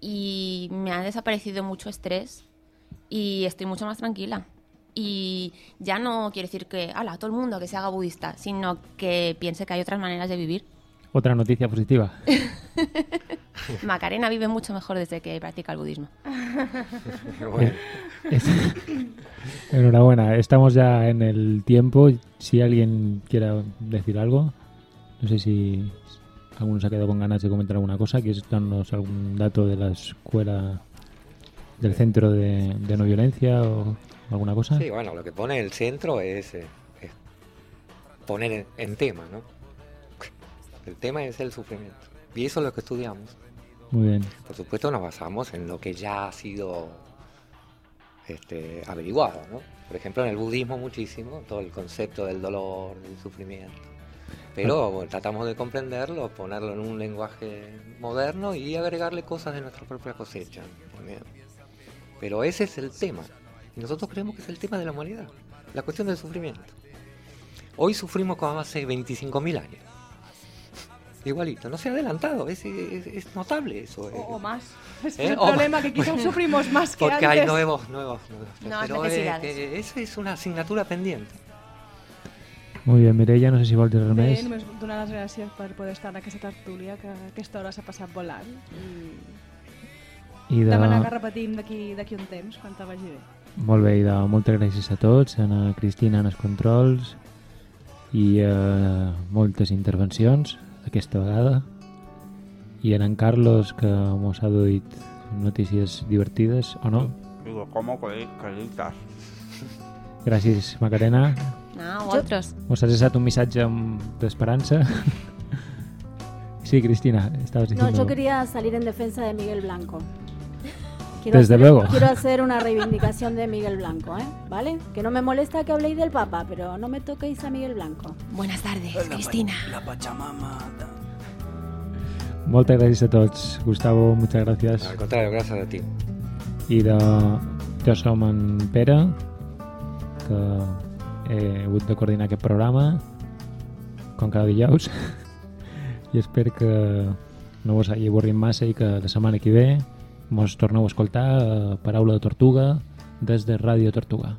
S2: Y me ha desaparecido mucho estrés y estoy mucho más tranquila. Y ya no quiero decir que, ala, todo el mundo que se haga budista, sino que piense que hay otras maneras de vivir.
S1: Otra noticia positiva. [laughs]
S2: Macarena vive mucho mejor desde que practica el budismo. [laughs]
S3: Bueno,
S1: Enhorabuena, estamos ya en el tiempo. Si alguien quiera decir algo, no sé si alguno se ha quedado con ganas de comentar alguna cosa. ¿Quieres darnos algún dato de la escuela del centro de, de no violencia o alguna cosa?
S3: sí, bueno, lo que pone el centro es, eh, es poner en, en tema, ¿no? El tema es el sufrimiento. Y eso es lo que estudiamos.
S1: Muy bien.
S3: Por supuesto nos basamos en lo que ya ha sido este, averiguado, ¿no? Por ejemplo, en el budismo muchísimo, todo el concepto del dolor, del sufrimiento. Pero bueno, tratamos de comprenderlo, ponerlo en un lenguaje moderno y agregarle cosas de nuestra propia cosecha. Pero ese es el tema. Y nosotros creemos que es el tema de la humanidad, la cuestión del sufrimiento. Hoy sufrimos como hace 25.000 años. [laughs] Igualito, no se ha adelantado, es, es- es notable eso.
S4: O,
S3: eh.
S4: o más. Es
S3: ¿Eh?
S4: es el
S3: O
S4: problema,
S3: más.
S4: que quizás [laughs] sufrimos más que
S3: Porque
S4: antes.
S3: hay nuevos, nuevos, nuevos.
S2: Nuevas
S3: pero eh,
S2: necesidades.
S3: que esa es una asignatura pendiente.
S1: Muy bien, Mireia, no sé si vols dir res
S4: Bé,
S1: més.
S4: només donar les gràcies per poder estar en aquesta tertúlia, que aquesta hora s'ha passat volant. I
S1: I de...
S4: demanar que repetim d'aquí un temps, quan te vagi bé.
S1: Molt bé, i de moltes gràcies a tots, a la Cristina en els controls i eh, moltes intervencions aquesta vegada i en en Carlos que mos ha duit notícies divertides o no?
S6: Digo, ¿cómo calitas?
S1: Gràcies Macarena
S2: No, otros.
S1: mos has deixat un missatge d'esperança [laughs] Sí, Cristina, estabas
S5: No,
S1: diciendo...
S5: yo quería salir en defensa de Miguel Blanco. Quiero
S1: Desde
S5: hacer,
S1: luego.
S5: Quiero hacer una reivindicación de Miguel Blanco, ¿eh? ¿Vale? Que no me molesta que habléis del Papa, pero no me toquéis a Miguel Blanco.
S2: Buenas tardes, Cristina.
S6: La Pachamama...
S1: Moltes gràcies a tots. Gustavo, muchas gracias.
S3: Al contrario, gracias a ti.
S1: I de... Jo som en Pere, que he hagut de coordinar aquest programa, com cada dijous, [laughs] i espero que no vos hagi avorrit massa i que la setmana que ve mos torneu a escoltar eh, Paraula de Tortuga des de Ràdio Tortuga.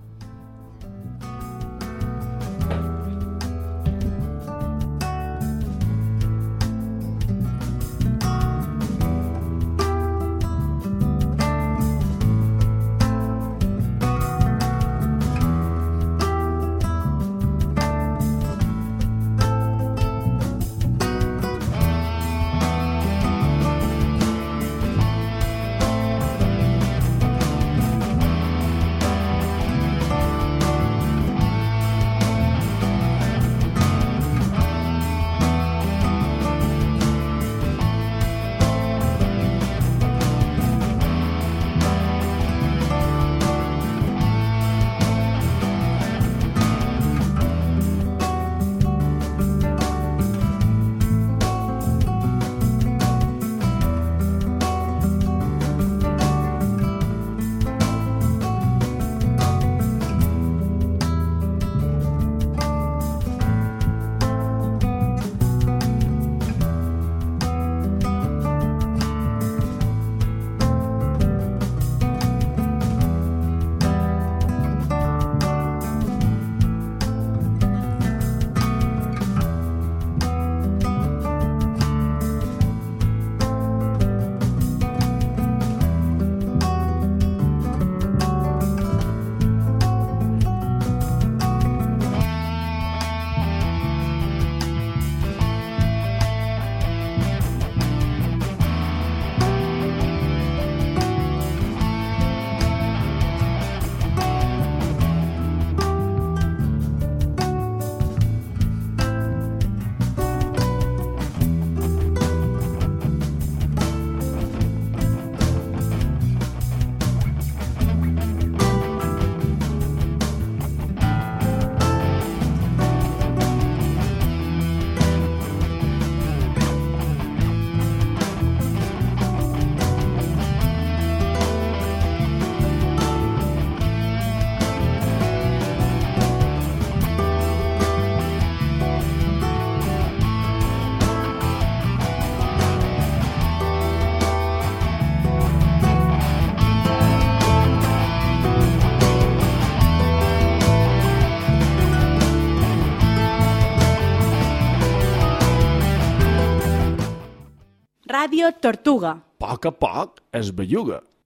S4: Ràdio Tortuga.
S10: Poc a poc es belluga.